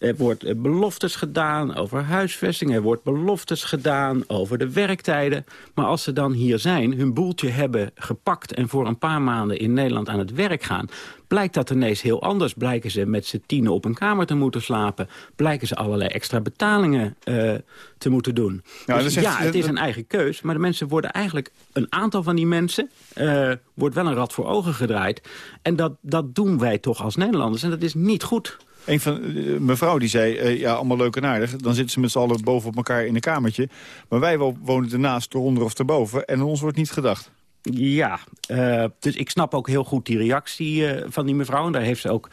Er wordt beloftes gedaan over huisvesting. Er wordt beloftes gedaan over de werktijden. Maar als ze dan hier zijn, hun boeltje hebben gepakt... en voor een paar maanden in Nederland aan het werk gaan blijkt dat ineens heel anders. Blijken ze met z'n tienen op een kamer te moeten slapen. Blijken ze allerlei extra betalingen uh, te moeten doen. Ja, dus, ja het is een eigen keus. Maar de mensen worden eigenlijk... Een aantal van die mensen uh, wordt wel een rad voor ogen gedraaid. En dat, dat doen wij toch als Nederlanders. En dat is niet goed. Een van, uh, mevrouw die zei, uh, ja, allemaal leuk en aardig. Dan zitten ze met z'n allen boven op elkaar in een kamertje. Maar wij wonen ernaast, eronder of erboven. En ons wordt niet gedacht. Ja, uh, dus ik snap ook heel goed die reactie van die mevrouw. En daar heeft ze ook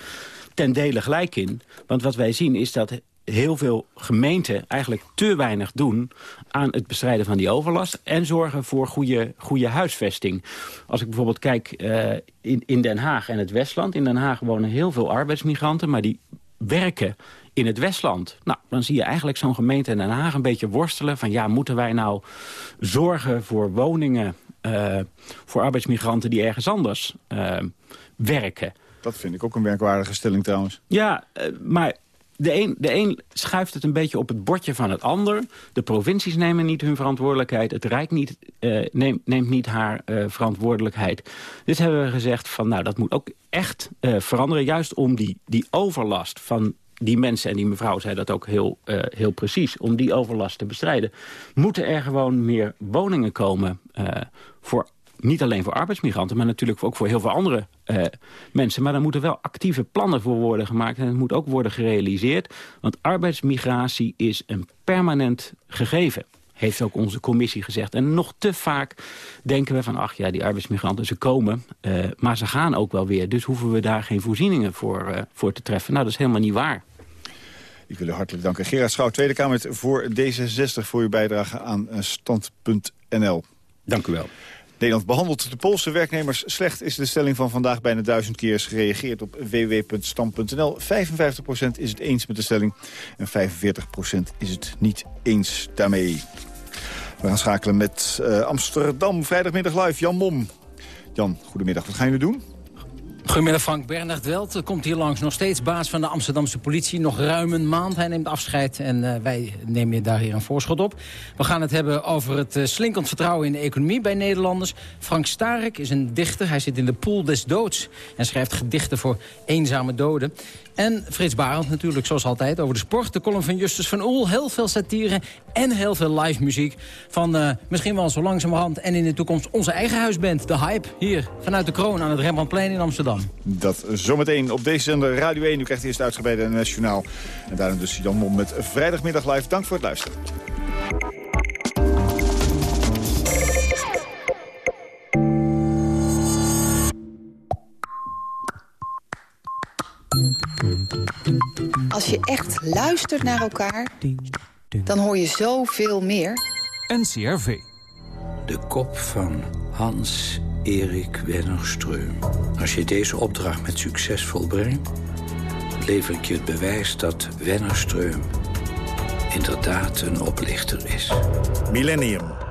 ten dele gelijk in. Want wat wij zien is dat heel veel gemeenten eigenlijk te weinig doen aan het bestrijden van die overlast en zorgen voor goede, goede huisvesting. Als ik bijvoorbeeld kijk in, in Den Haag en het Westland. In Den Haag wonen heel veel arbeidsmigranten, maar die werken in het Westland. Nou, dan zie je eigenlijk zo'n gemeente in Den Haag een beetje worstelen... van ja, moeten wij nou zorgen voor woningen uh, voor arbeidsmigranten die ergens anders uh, werken. Dat vind ik ook een werkwaardige stelling trouwens. Ja, uh, maar de een, de schuift het een beetje op het bordje van het ander. De provincies nemen niet hun verantwoordelijkheid. Het Rijk niet, neemt, neemt, niet haar verantwoordelijkheid. Dus hebben we gezegd van nou dat moet ook echt veranderen. Juist om die, die overlast van die mensen, en die mevrouw zei dat ook heel, heel precies... om die overlast te bestrijden... moeten er gewoon meer woningen komen... Uh, voor, niet alleen voor arbeidsmigranten... maar natuurlijk ook voor heel veel andere uh, mensen. Maar er moeten wel actieve plannen voor worden gemaakt... en het moet ook worden gerealiseerd. Want arbeidsmigratie is een permanent gegeven heeft ook onze commissie gezegd. En nog te vaak denken we van, ach ja, die arbeidsmigranten, ze komen. Uh, maar ze gaan ook wel weer. Dus hoeven we daar geen voorzieningen voor, uh, voor te treffen. Nou, dat is helemaal niet waar. Ik wil u hartelijk danken. Gerard Schouw, Tweede Kamer voor D66... voor uw bijdrage aan eh, Stand.nl. Dank u wel. Nederland behandelt de Poolse werknemers slecht... is de stelling van vandaag bijna duizend keer gereageerd op www.stand.nl. 55% is het eens met de stelling en 45% is het niet eens daarmee. We gaan schakelen met uh, Amsterdam. Vrijdagmiddag live, Jan Mom. Jan, goedemiddag. Wat gaan jullie doen? Goedemiddag Frank. Bernard Welt komt hier langs. Nog steeds baas van de Amsterdamse politie. Nog ruim een maand. Hij neemt afscheid en uh, wij nemen daar hier een voorschot op. We gaan het hebben over het uh, slinkend vertrouwen in de economie bij Nederlanders. Frank Starek is een dichter. Hij zit in de pool des doods. En schrijft gedichten voor eenzame doden. En Frits Barend natuurlijk, zoals altijd, over de sport. De column van Justus van Oel. Heel veel satire en heel veel live muziek. Van uh, misschien wel zo langzamerhand en in de toekomst onze eigen huisband. De Hype, hier vanuit de kroon aan het Rembrandtplein in Amsterdam. Dat zometeen op deze zender Radio 1. U krijgt eerst uitgebreide nationaal. En daarna dus Jan Mom met Vrijdagmiddag Live. Dank voor het luisteren. Als je echt luistert naar elkaar, dan hoor je zoveel meer. NCRV. De kop van Hans-Erik Wennerstreum. Als je deze opdracht met succes volbrengt... lever ik je het bewijs dat Wennerstreum inderdaad een oplichter is. Millennium.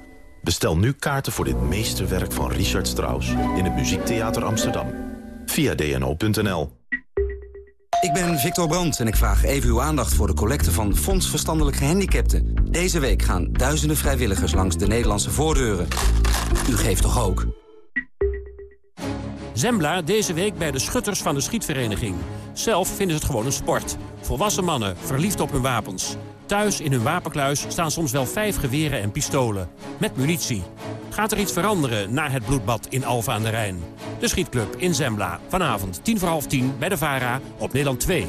Bestel nu kaarten voor dit meesterwerk van Richard Strauss... in het Muziektheater Amsterdam. Via dno.nl. Ik ben Victor Brandt en ik vraag even uw aandacht voor de collecte van Fonds Verstandelijk Gehandicapten. Deze week gaan duizenden vrijwilligers langs de Nederlandse voordeuren. U geeft toch ook? Zembla deze week bij de schutters van de schietvereniging. Zelf vinden ze het gewoon een sport. Volwassen mannen, verliefd op hun wapens. Thuis in hun wapenkluis staan soms wel vijf geweren en pistolen. Met munitie. Gaat er iets veranderen na het bloedbad in Alfa aan de Rijn? De Schietclub in Zembla. Vanavond tien voor half tien bij de VARA op Nederland 2.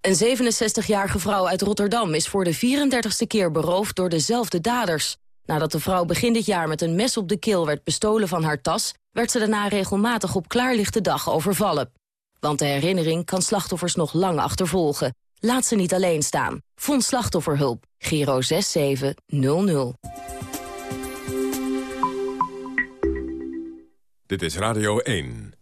Een 67-jarige vrouw uit Rotterdam is voor de 34ste keer beroofd door dezelfde daders. Nadat de vrouw begin dit jaar met een mes op de keel werd bestolen van haar tas... werd ze daarna regelmatig op klaarlichte dag overvallen. Want de herinnering kan slachtoffers nog lang achtervolgen. Laat ze niet alleen staan. Vond slachtofferhulp. Giro 6700. Dit is Radio 1.